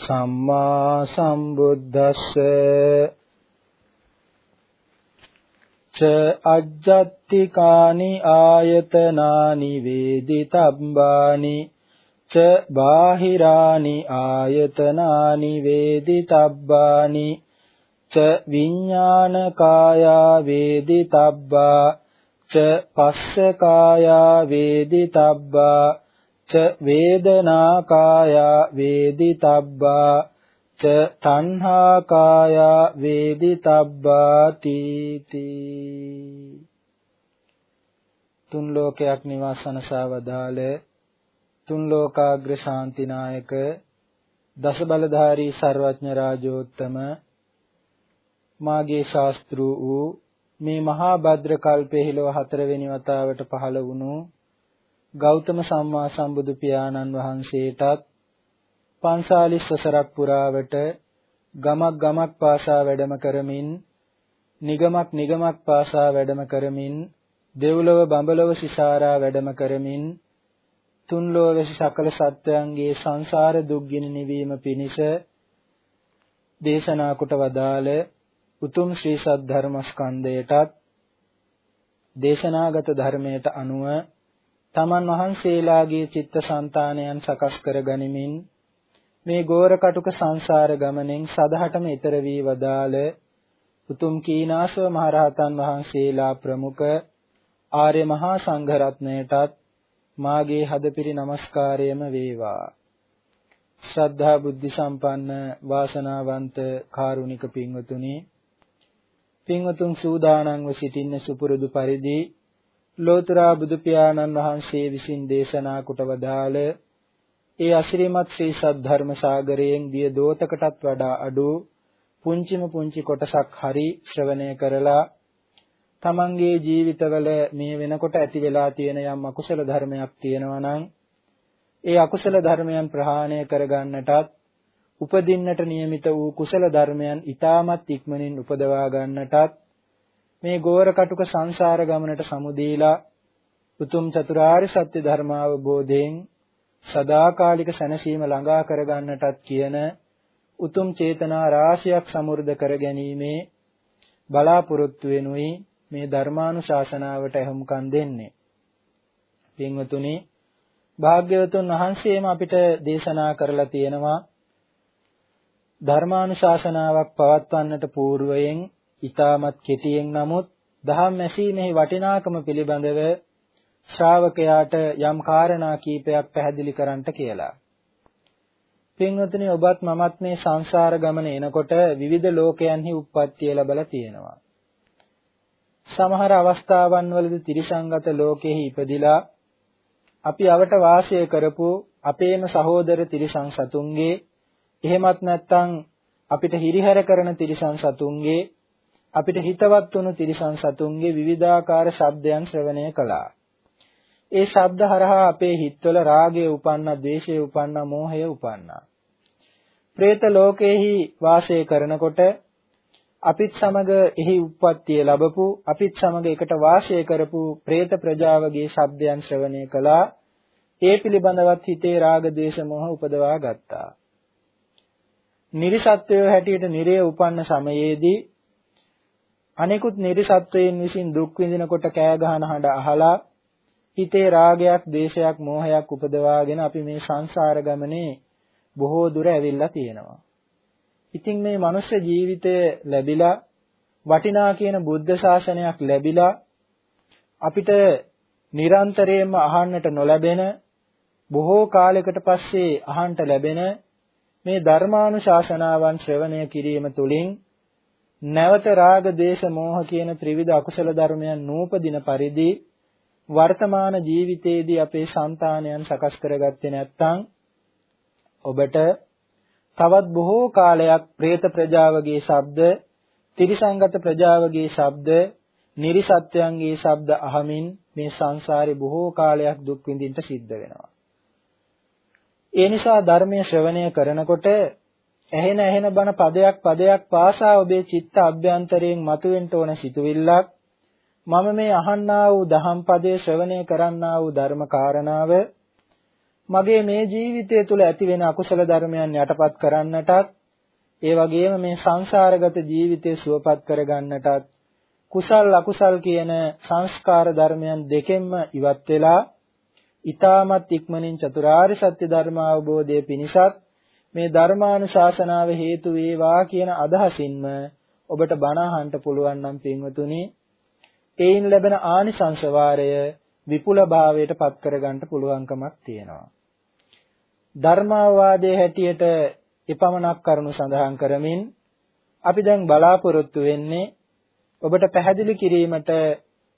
සම්මා සම්බුද්දස්ස. ච අජ්ජත්තිකානි ආයතනානි වේදිතබ්බානි. ච බාහිරානි ආයතනානි වේදිතබ්බානි. ච විඥානකායා වේදිතබ්බා. ච පස්සකායා වේදිතබ්බා. ච වේදනාකාය වේදිතබ්බා ච තණ්හාකාය වේදිතබ්බාති තුන් ලෝකයක් නිවාසනසා වදාළ තුන් ලෝකාග්‍ර ශාන්තිනායක දස බලධාරී ਸਰවඥ රාජෝත්තම මාගේ ශාස්ත්‍රු වූ මේ මහා භද්‍ර කල්පයේ හිලව හතරවෙනි වතාවට පහළ වුණු ගෞතම සම්මා සම්බුදු පියාණන් වහන්සේටත් පන්සාලිස් වසරක් පුරාවට ගමක් ගමක් පාසා වැඩම කරමින් නිගමක් නිගමක් පාසා වැඩම කරමින් දෙව්ලොව බඹලොව සිසාරා වැඩම කරමින් තුන් ලෝවෙසි සකල සත්වයන්ගේ සංසාර දුක්ගිනි නිවීම පිණිස දේශනා කොට වදාළ උතුම් ශ්‍රී සද්ධර්ම ස්කන්ධයටත් දේශනාගත ධර්මයට අනුව තමන් වහන්සේලාගේ චිත්තසංතානයන් සකස් කර ගනිමින් මේ ගෝර කටුක සංසාර ගමනෙන් සදහටම ඈතර වී වදාළ උතුම් කීනාසව මහරහතන් වහන්සේලා ප්‍රමුඛ ආර්ය මහා සංඝ රත්නයටත් මාගේ හදපිරි নমස්කාරයම වේවා. ශ්‍රද්ධා බුද්ධ සම්පන්න වාසනාවන්ත කාරුණික පින්වතුනි පින්වතුන් සූදානම්ව සිටින්න සුපුරුදු පරිදි ලෝතර බුදු පියාණන් වහන්සේ විසින් දේශනා කොට වදාළ ඒ අසිරිමත් ශ්‍රී සද්ධර්ම සාගරයෙන් දිය දෝතකටත් වඩා අඩු පුංචිම පුංචි කොටසක් හරි ශ්‍රවණය කරලා තමන්ගේ ජීවිතවල මේ වෙනකොට ඇති වෙලා තියෙන යම් අකුසල ධර්මයක් තියෙනවා නම් ඒ අකුසල ධර්මයන් ප්‍රහාණය කරගන්නටත් උපදින්නට නියමිත වූ කුසල ධර්මයන් ඊටමත් ඉක්මනින් උපදවා ගන්නටත් මේ ගෝර කටුක සංසාර ගමනට සමුදීලා උතුම් චතුරාර්ය සත්‍ය ධර්මාවබෝධයෙන් සදාකාලික සැනසීම ළඟා කරගන්නටත් කියන උතුම් චේතනා රාශියක් සමුර්ධ කර ගැනීමේ බලාපොරොත්තු වෙනුයි මේ ධර්මානුශාසනාවට එහුම්කම් දෙන්නේ. පින්වතුනි භාග්‍යවතුන් වහන්සේම අපිට දේශනා කරලා තියෙනවා ධර්මානුශාසනාවක් පවත්වන්නට పూర్වයෙන් ඊටමත් කෙටියෙන් නමුත් දහම් ඇසීමේ වටිනාකම පිළිබඳව ශ්‍රාවකයාට යම් කාරණා කීපයක් පැහැදිලි කරන්නට කියලා. පින්වතුනි ඔබත් මමත් මේ සංසාර ගමන එනකොට විවිධ ලෝකයන්හි උප්පත්තිය ලැබලා තියෙනවා. සමහර අවස්ථාවන් වලදී ත්‍රිසංගත ලෝකෙහි ඉපදිලා අපි අවට වාසය කරපු අපේම සහෝදර ත්‍රිසං සතුන්ගේ එහෙමත් නැත්නම් අපිට හිරිහැර කරන ත්‍රිසං සතුන්ගේ අපිට හිතවත් වුණු තිරිසන් සතුන්ගේ විවිධාකාර ශබ්දයන් ශ්‍රවණය කළා. ඒ ශබ්ද හරහා අපේ හිත්වල රාගය උපන්නා, ද්වේෂය උපන්නා, මෝහය උපන්නා. പ്രേත ලෝකයේහි වාසය කරනකොට අපිත් සමග එහි උප්පත්තිය ලැබපු, අපිත් සමග එකට වාසය කරපු പ്രേත ප්‍රජාවගේ ශබ්දයන් ශ්‍රවණය කළා. ඒ පිළිබඳවත් හිතේ රාග, ද්වේෂ, මෝහ උපදවා ගත්තා. නිර්සත්වය හැටියට නිරය උපන්න සමයේදී අනෙකුත් නිර්සත්වයන් විසින් දුක් විඳිනකොට කෑ ගහන හඬ අහලා හිතේ රාගයක්, දේශයක්, මෝහයක් උපදවාගෙන අපි මේ සංසාර ගමනේ බොහෝ දුර ඇවිල්ලා තියෙනවා. ඉතින් මේ මනුෂ්‍ය ජීවිතය ලැබිලා වටිනා කියන බුද්ධ ශාසනයක් ලැබිලා අපිට නිරන්තරයෙන්ම අහන්නට නොලැබෙන බොහෝ කාලයකට පස්සේ අහන්නට ලැබෙන මේ ධර්මානුශාසනාවන් ශ්‍රවණය කිරීම තුළින් නැවත රාග, දේශ, මෝහ කියන ත්‍රිවිධ අකුසල ධර්මයන් නූපදින පරිදි වර්තමාන ජීවිතයේදී අපේ సంతානයන් සකස් කරගත්තේ නැත්නම් ඔබට තවත් බොහෝ කාලයක් പ്രേත ප්‍රජාවගේ ශබ්ද, තිරිසංගත ප්‍රජාවගේ ශබ්ද, නිර්සත්‍යයන්ගේ ශබ්ද අහමින් මේ සංසාරේ බොහෝ කාලයක් දුක් විඳින්න සිද්ධ වෙනවා. ඒ නිසා ධර්මය ශ්‍රවණය කරනකොට ඇහෙන ඇහෙන බණ පදයක් පදයක් පාසා ඔබේ චිත්ත අභ්‍යන්තරයෙන් මතුවෙන්න ඕන සිතුවිල්ලක්. මම මේ අහන්නා වූ දහම් පදයේ ශ්‍රවණය කරන්නා වූ ධර්ම කාරණාව. මගේ මේ ජීවිතය තුළ ඇතිවෙන අකුසල ධර්මයන් යටපත් කරන්නටත් ඒ වගේම මේ සංසාරගත ජීවිතය සුවපත් කරගන්නටත් කුසල් අකුසල් කියන සංස්කාර ධර්මයන් දෙකෙන්ම ඉවත් වෙලා ඊ타මත් ඉක්මනින් චතුරාර්ය සත්‍ය ධර්ම අවබෝධය පිණිසත් මේ ධර්මානුශාසනාව හේතු වේවා කියන අදහසින්ම ඔබට බණ අහන්න පුළුවන් නම් පින්වතුනි ඒයින් ලැබෙන ආනිසංස වාරය විපුල භාවයට පත් කරගන්න පුළුවන්කමක් තියෙනවා ධර්මාවාදයේ හැටියට එපමණක් කරුණු සඳහන් කරමින් අපි දැන් බලාපොරොත්තු වෙන්නේ ඔබට පැහැදිලි කිරීමට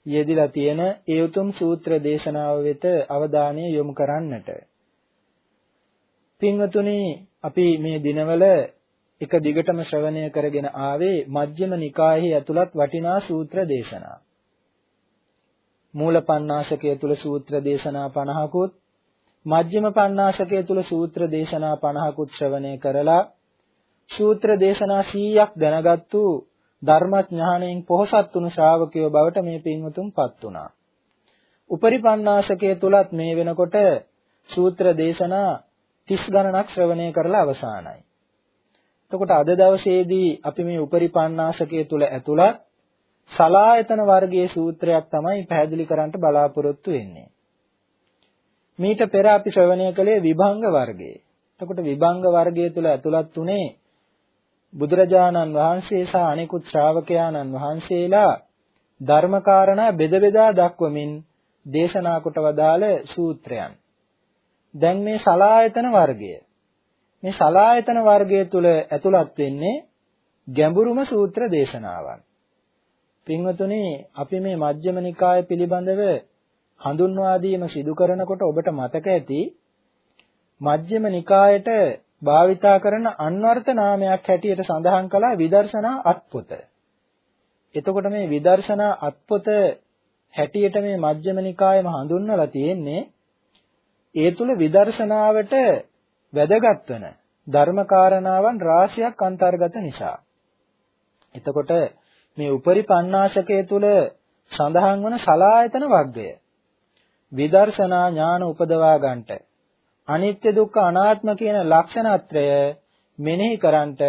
යෙදිලා තියෙන ඒ උතුම් සූත්‍ර දේශනාව වෙත අවධානය යොමු කරන්නට. පින්වතුනි අපි මේ දිනවල එක දිගටම ශ්‍රවණය කරගෙන ආවේ මජ්ක්‍ධිම නිකායෙහි ඇතුළත් වටිනා සූත්‍ර දේශනා. මූල පණ්ණාසකය තුල සූත්‍ර දේශනා 50කුත් මජ්ක්‍ධිම පණ්ණාසකය තුල සූත්‍ර දේශනා 50කුත් ශ්‍රවණය කරලා සූත්‍ර දේශනා 100ක් දැනගත්තු ධර්මඥාණයෙන් පොහසත් වුණු ශ්‍රාවකයෝ බවට මේ පින්වතුන්පත් වුණා. උපරිපන්නාසකයේ තුලත් මේ වෙනකොට සූත්‍ර දේශනා 30 ගණනක් ශ්‍රවණය කරලා අවසానයි. එතකොට අද දවසේදී අපි මේ උපරිපන්නාසකයේ තුල ඇතුළත් සලායතන වර්ගයේ සූත්‍රයක් තමයි පැහැදිලි කරන්න බලාපොරොත්තු වෙන්නේ. මීට පෙර අපි ශ්‍රවණය කළේ විභංග වර්ගය. එතකොට විභංග වර්ගය තුල ඇතුළත් උනේ බුදුරජාණන් වහන්සේ සහ අනෙකුත් ශ්‍රාවකයාණන් වහන්සේලා ධර්මකාරණා බෙද බෙදා දක්වමින් දේශනා කොට වදාළ සූත්‍රයන්. දැන් මේ සලායතන වර්ගය. මේ සලායතන වර්ගය තුල ඇතුළත් වෙන්නේ ගැඹුරුම සූත්‍ර දේශනාවන්. පින්වතුනි අපි මේ මජ්ක්‍ධිම නිකාය පිළිබඳව හඳුන්වා දීම සිදු කරනකොට ඔබට මතක ඇති මජ්ක්‍ධිම නිකායට භාවිතා කරන අන්වර්ථ නාමයක් හැටියට සඳහන් කළා විදර්ශනා අත්පොත. එතකොට මේ විදර්ශනා අත්පොත හැටියට මේ මජ්ක්‍ධිම නිකායම හඳුන්වලා තියෙන්නේ ඒ තුල විදර්ශනාවට වැදගත් වෙන ධර්මකාරණාවන් රාශියක් අන්තර්ගත නිසා. එතකොට මේ උපරි පණ්ණාසකයේ තුල සඳහන් වන සලායතන වර්ගය විදර්ශනා ඥාන උපදවා ගන්නට අනිත්‍ය දුක්ඛ අනාත්ම කියන ලක්ෂණත්‍රය මෙනෙහි කරන්ට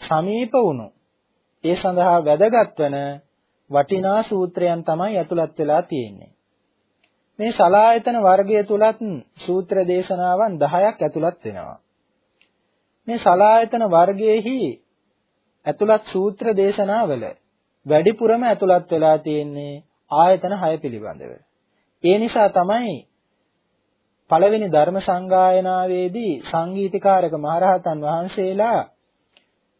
සමීප වුණු ඒ සඳහා වැදගත් වන වටිනා සූත්‍රයන් තමයි ඇතුළත් වෙලා තියෙන්නේ. මේ සලායතන වර්ගය තුලත් සූත්‍ර දේශනාවන් 10ක් ඇතුළත් වෙනවා. මේ සලායතන වර්ගයේහි ඇතුළත් සූත්‍ර දේශනාවල වැඩිපුරම ඇතුළත් වෙලා තියෙන්නේ ආයතන 6 පිළිබඳව. ඒ නිසා තමයි පළවෙනි ධර්ම සංගායනාවේදී සංගීතකාරක මහරහතන් වහන්සේලා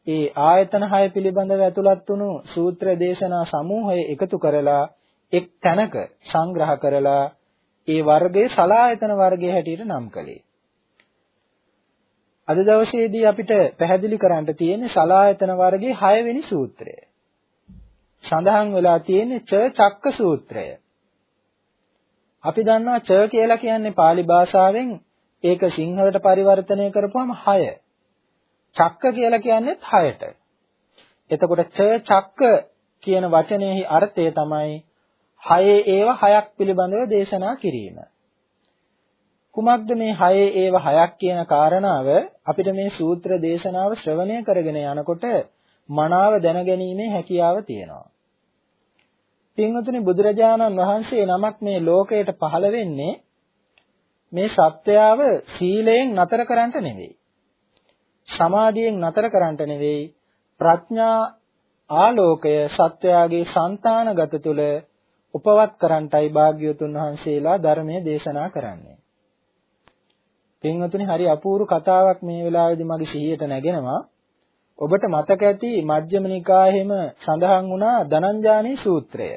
ඒ ආයතන 6 පිළිබඳව ඇතුළත් වුණු සූත්‍ර දේශනා සමූහය එකතු කරලා එක් තැනක සංග්‍රහ කරලා ඒ වර්ගයේ සලායතන වර්ගයේ හැටියට නම් කළේ. අද දවසේදී අපිට පැහැදිලි කරන්න තියෙන්නේ සලායතන වර්ගයේ 6 වෙනි සූත්‍රය. සඳහන් වෙලා තියෙන්නේ ච චක්ක සූත්‍රය. අපි දන්නවා ච කියලා කියන්නේ pāli භාෂාවෙන් ඒක සිංහලට පරිවර්තනය කරපුවම 6. චක්ක කියලා කියන්නේ 6ට. එතකොට ච චක්ක කියන වචනයෙහි අර්ථය තමයි හයේ ඒවා හයක් පිළිබඳව දේශනා කිරීම. කුමක්ද මේ හයේ ඒවා හයක් කියන කාරණාව අපිට මේ සූත්‍ර දේශනාව ශ්‍රවණය කරගෙන යනකොට මනාව දැනගැනීමේ හැකියාව තියෙනවා. පින්වතුනි බුදුරජාණන් වහන්සේ නමක් මේ ලෝකයට පහළ වෙන්නේ මේ සත්‍යාව සීලයෙන් නතර කරන්නට නෙවෙයි. සමාධියෙන් නතර කරන්නට නෙවෙයි ප්‍රඥා ආලෝකය සත්‍යයාගේ సంతානගත තුල උපවත් කරන්ටයි භාග්‍යවතුන් වහන්සේලා ධර්මයේ දේශනා කරන්නේ. පින්වතුනි හරි අපූර්ව කතාවක් මේ වෙලාවේදී මගේ සිහියට නැගෙනවා. ඔබට මතක ඇති මජ්ක්‍ධිම නිකායෙම සඳහන් වුණා ධනංජානී සූත්‍රය.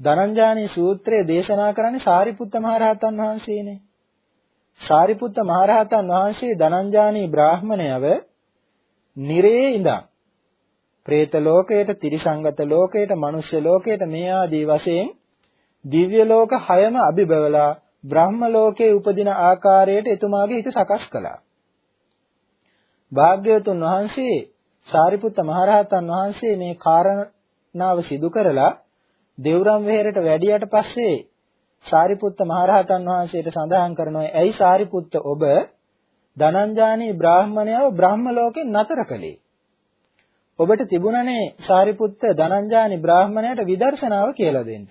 ධනංජානී සූත්‍රය දේශනා කරන්නේ සාරිපුත්ත මහරහතන් වහන්සේනේ. සාරිපුත්ත මහරහතන් වහන්සේ ධනංජානී බ්‍රාහමණයව නිරේ ඉඳන් പ്രേත ලෝකයට, තිරිසංගත ලෝකයට, මනුෂ්‍ය ලෝකයට මේ ආදී වශයෙන් දිව්‍ය ලෝක හයම අභිබවලා බ්‍රහ්ම ලෝකයේ උපදින ආකාරයට එතුමාගේ හිත සකස් කළා. භාග්‍යවතුන් වහන්සේ සාරිපුත්ත මහරහතන් වහන්සේ මේ කාරණාව සිදු කරලා දෙව්රම් වෙහෙරට වැඩියට පස්සේ සාරිපුත්ත මහරහතන් වහන්සේට සඳහන් කරනවා ඇයි සාරිපුත්ත ඔබ ධනංජානී බ්‍රාහ්මණයව බ්‍රහ්ම ලෝකෙන් නතර කළේ ඔබට තිබුණනේ සාරිපුත්ත ධනංජානි බ්‍රාහ්මණයට විදර්ශනාව කියලා දෙන්න.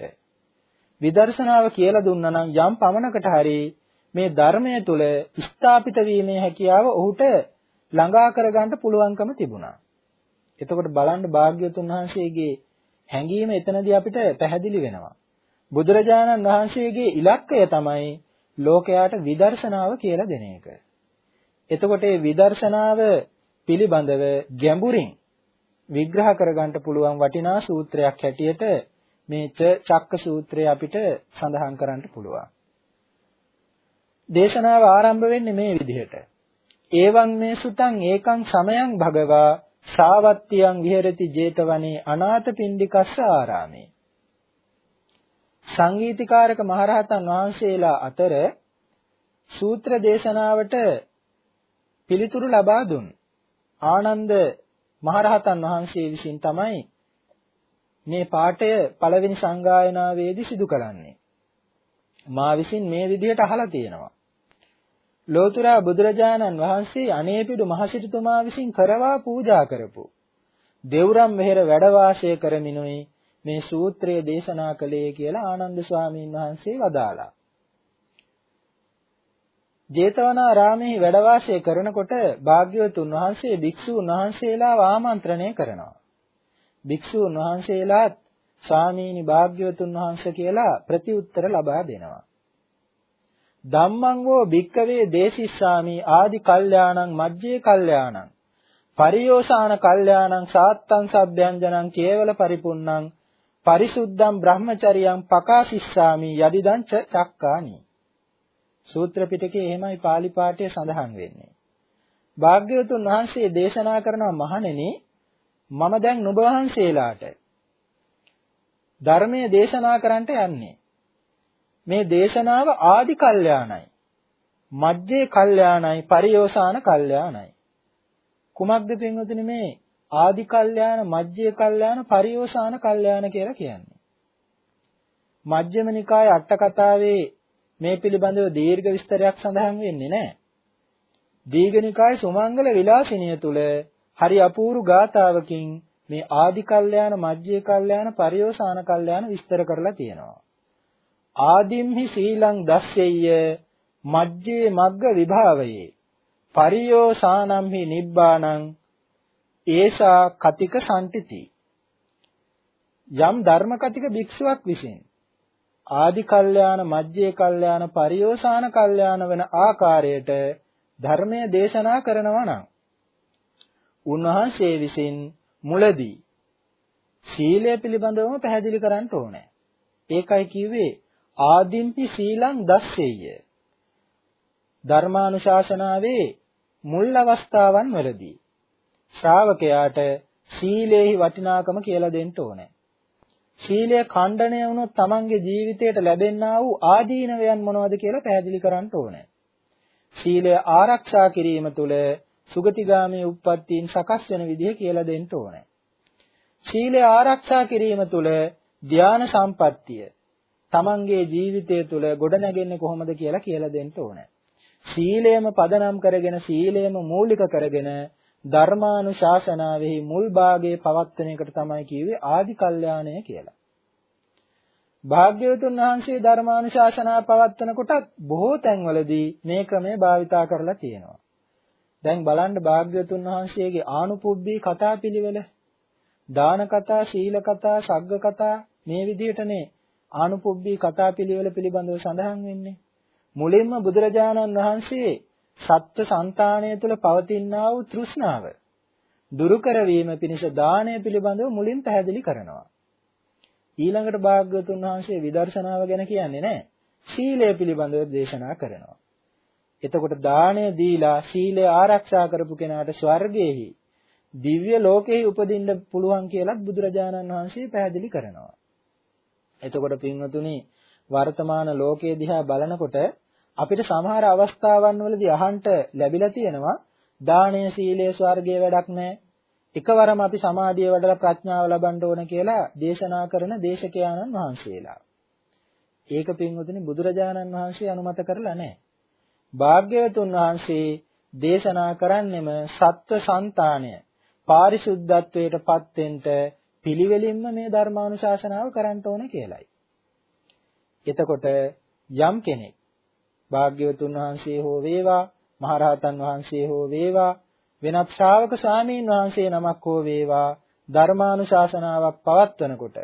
විදර්ශනාව කියලා දුන්නා නම් යම් පමණකට හරි මේ ධර්මය තුල ස්ථාපිත වීමේ හැකියාව ඔහුට ළඟා කරගන්න පුළුවන්කම තිබුණා. එතකොට බලන්න භාග්‍යවතුන් වහන්සේගේ හැඟීම එතනදී අපිට පැහැදිලි වෙනවා. බුදුරජාණන් වහන්සේගේ ඉලක්කය තමයි ලෝකයාට විදර්ශනාව කියලා දෙන එක. එතකොට මේ විදර්ශනාව පිළිබඳව ගැඹුරින් විග්‍රහ කරගන්න පුළුවන් වටිනා සූත්‍රයක් හැටියට මේ චක්ක සූත්‍රය අපිට සඳහන් කරන්න පුළුවන්. දේශනාව ආරම්භ වෙන්නේ මේ විදිහට. ඒවං මේ සුතං ඒකං සමයං භගවා ශාවත්තියං විහෙරති 제තවනේ අනාථපිණ්ඩිකස්ස ආරාමේ. සංගීතීකාරක මහරහතන් වහන්සේලා අතර සූත්‍ර දේශනාවට පිළිතුරු ලබා දුන් ආනන්ද මහරහතන් වහන්සේ විසින් තමයි මේ පාඨය පළවෙනි සංගායනාවේදී සිදු කරන්නේ. මා විසින් මේ විදිහට අහලා තියෙනවා. ලෝතර බුදුරජාණන් වහන්සේ අනේපිඩු මහසිටුතුමා විසින් කරවා පූජා කරපු දෙව්රම් මෙහෙර වැඩ වාසය කරමිනුයි මේ සූත්‍රය දේශනා කළේ කියලා ආනන්ද ස්වාමීන් වහන්සේ වදාලා. ජේතවනාරාමයේ වැඩ වාසය කරනකොට භාග්‍යවතුන් වහන්සේ භික්ෂූන් වහන්සේලාව ආමන්ත්‍රණය කරනවා. භික්ෂූන් වහන්සේලාත් ස්වාමීනි භාග්‍යවතුන් වහන්සේ කියලා ප්‍රතිඋත්තර ලබා දෙනවා. ධම්මං වෝ භික්කවේ දේසිස්සාමි ආදි කල්යාණං මජ්ජේ කල්යාණං පරියෝසాన කල්යාණං සාත්තං සබ්බ්‍යංජනං කේවල පරිපුන්නං පරිසුද්ධං බ්‍රහ්මචරියං පකාසිස්සාමි යදිදං ච චක්කානි සූත්‍ර පිටකේ එහෙමයි pāli පාඨය සඳහන් වෙන්නේ. භාග්‍යවතුන් වහන්සේ දේශනා කරනවා මහණෙනි මම දැන් නුඹ වහන්සේලාට ධර්මයේ දේශනා කරන්නට යන්නේ. මේ දේශනාව ආදි කල්යාණයි. මජ්ජේ කල්යාණයි පරියෝසాన කල්යාණයි. කුමක්ද පින්වතුනි මේ ආදි කල්යාණ මජ්ජේ කල්යාණ පරියෝසాన කල්යාණ කියලා කියන්නේ. මජ්ක්‍ධිම නිකායේ අට කතාවේ මේ පිළිබඳව දීර්ඝ විස්තරයක් සඳහන් වෙන්නේ නැහැ. දීඝනිකායේ සුමංගල විලාසිනිය තුල හරි අපූර්ව ගාතාවකින් මේ ආදි කල්යාණ මජ්ජේ කල්යාණ පරියෝසాన කල්යාණ විස්තර කරලා තියෙනවා. ආදිම්හි සීලං දස්සෙය්‍ය මජ්ජේ මග්ග විභාවයේ පරියෝසානම්හි නිබ්බාණං ඒසා කතික සම්ටිති යම් ධර්ම කතික භික්ෂුවක් විසින් ආදි කල්යාණ මජ්ජේ කල්යාණ පරියෝසాన කල්යාණ වෙන ආකාරයට ධර්මය දේශනා කරනවා නම් උන්වහන්සේ විසින් මුලදී සීලය පිළිබඳවම පැහැදිලි කරන්න ඕනේ. ඒකයි කිව්වේ ආදිම්පි සීලං දස්සෙය්‍ය. ධර්මානුශාසනාවේ මුල් අවස්ථාවන් වලදී ශ්‍රාවකයාට සීලේහි වටිනාකම කියලා දෙන්න ඕනේ. සීලය ඛණ්ඩණය වුණොත් තමන්ගේ ජීවිතයට ලැබෙන්නා වූ ආදීනවයන් මොනවද කියලා පැහැදිලි කරන්න ඕනේ. සීලය ආරක්ෂා කිරීම තුළ සුගතිගාමී උප්පත්තීන් සකස් වෙන විදිහ කියලා දෙන්න ඕනේ. සීලය ආරක්ෂා කිරීම තුළ ධාන සම්පත්තිය තමන්ගේ ජීවිතය තුළ ගොඩනැගෙන්නේ කොහොමද කියලා කියලා දෙන්න ඕනේ. සීලයම පදනම් කරගෙන සීලයම මූලික කරගෙන ධර්මානුශාසනාවෙහි මුල් භාගයේ පවත්වන එකට තමයි කිව්වේ ආදි කල්යාණය කියලා. භාග්‍යවතුන් වහන්සේ ධර්මානුශාසනා පවත්වන කොටත් බොහෝ තැන්වලදී මේ ක්‍රමය භාවිතා කරලා තියෙනවා. දැන් බලන්න භාග්‍යවතුන් වහන්සේගේ ආනුපුබ්බී කතා පිළිවෙල දාන කතා, සීල කතා, සග්ග කතා මේ විදිහටනේ ආනුපුබ්බී කතා පිළිවෙල පිළිබඳව සඳහන් වෙන්නේ. මුලින්ම බුදුරජාණන් වහන්සේ සත්ත්ව సంతාණය තුළ පවතිනා වූ තෘෂ්ණාව දුරු කරවීම පිණිස දානය පිළිබඳව මුලින් පැහැදිලි කරනවා. ඊළඟට භාග්‍යවතුන් වහන්සේ විදර්ශනාව ගැන කියන්නේ නැහැ. සීලය පිළිබඳව දේශනා කරනවා. එතකොට දාණය දීලා සීලය ආරක්ෂා කරපු කෙනාට ස්වර්ගයේහි දිව්‍ය ලෝකෙහි උපදින්න පුළුවන් කියලත් බුදුරජාණන් වහන්සේ පැහැදිලි කරනවා. එතකොට පින්වතුනි වර්තමාන ලෝකයේ දිහා බලනකොට අපිට සමහර අවස්ථාවන් වලදී අහන්ට ලැබිලා තියෙනවා දානය සීලය ස්වර්ගයේ වැඩක් නැහැ. එකවරම අපි සමාධිය වඩලා ප්‍රඥාව ලබන්න ඕන කියලා දේශනා කරන දේශකයාණන් වහන්සේලා. ඒක පින්වතුනි බුදුරජාණන් වහන්සේ අනුමත කරලා නැහැ. භාග්‍යවතුන් වහන්සේ දේශනා කරන්නෙම සත්ව సంతාණය පාරිශුද්ධත්වයට පත් වෙන්න පිළිවෙලින්ම මේ ධර්මානුශාසනාව කරන්න ඕන කියලයි. එතකොට යම් කෙනෙක් භාග්‍යවතුන් වහන්සේ හෝ වේවා මහරහතන් වහන්සේ හෝ වේවා වෙනත් ශ්‍රාවක ස්වාමීන් වහන්සේ නමක් හෝ වේවා ධර්මානුශාසනාවක් පවත්වනකොට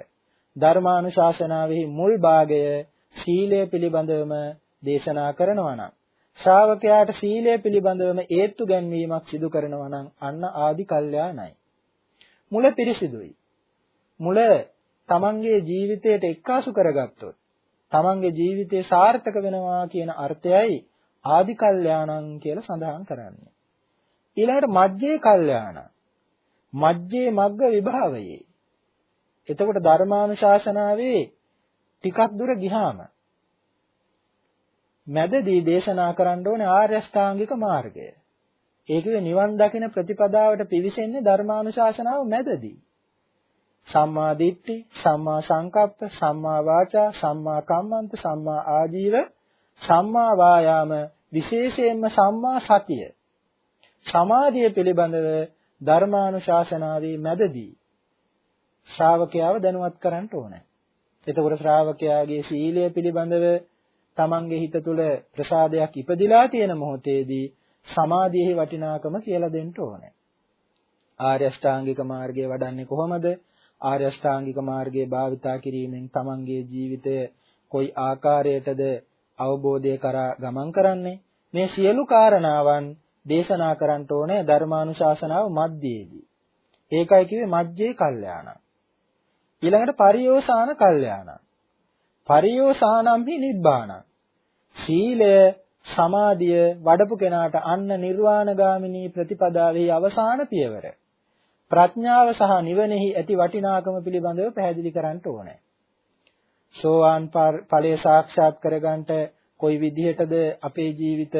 ධර්මානුශාසනාවෙහි මුල් භාගය සීලය පිළිබඳවම දේශනා කරනවා නම් ශ්‍රාවකයාට සීලය පිළිබඳවම ඒත්තු ගැන්වීමක් සිදු කරනවා නම් අන්න ආදි කල්යාණයි. මුල පිරිසිදුයි. මුල තමන්ගේ ජීවිතයට එක්කාසු කරගත්තොත් තමන්ගේ ජීවිතේ සාර්ථක වෙනවා කියන අර්ථයයි ආදි කල්යාණං කියලා සඳහන් කරන්නේ. ඊළඟට මජ්ජේ කල්යාණ. මජ්ජේ මග්ග විභාවයේ. එතකොට ධර්මානුශාසනාවේ ටිකක් දුර ගිහාම මැදදී දේශනා කරන්න ඕනේ ආර්ය අෂ්ටාංගික මාර්ගය. ඒකේ නිවන් දකින ප්‍රතිපදාවට පිවිසෙන්නේ ධර්මානුශාසනාව මැදදී. සම්මා දිට්ඨි, සම්මා සංකප්ප, සම්මා වාචා, සම්මා කම්මන්ත, සම්මා ආජීව, සම්මා වායාම, විශේෂයෙන්ම සම්මා සතිය. සමාධිය පිළිබඳව ධර්මානුශාසනාවේ මැදදී ශ්‍රාවකයාව දැනුවත් කරන්න ඕනේ. එතකොට ශ්‍රාවකයාගේ සීලය පිළිබඳව තමන්ගේ හිත තුළ ප්‍රසාදයක් ඉපදිලා තියෙන මොහොතේදී සමාධියේ වටිනාකම කියලා දෙන්න ඕනේ. ආර්ය අෂ්ටාංගික මාර්ගය වඩන්නේ කොහොමද? ආර්ය අෂ්ටාංගික මාර්ගයේ භාවිතා කිරීමෙන් තමන්ගේ ජීවිතය කොයි ආකාරයටද අවබෝධය කරා ගමන් කරන්නේ? මේ සියලු කාරණාවන් දේශනා කරන්න ඕනේ ධර්මානුශාසනාව මැද්දේදී. ඒකයි කිව්වේ මජ්ජේ කල්යාණ. ඊළඟට පරියෝසాన කල්යාණ. පරියෝසానම්හි නිබ්බාණ. සීලය සමාධිය වඩපු කෙනාට අන්න නිර්වාණගාමිනී ප්‍රතිපදාවේ අවසාන පියවර. ප්‍රඥාව සහ නිවනෙහි ඇති වටිනාකම පිළිබඳව පැහැදිලි කරන්න ඕනේ. සෝවාන් ඵලය සාක්ෂාත් කරගන්නට කොයි විදිහටද අපේ ජීවිත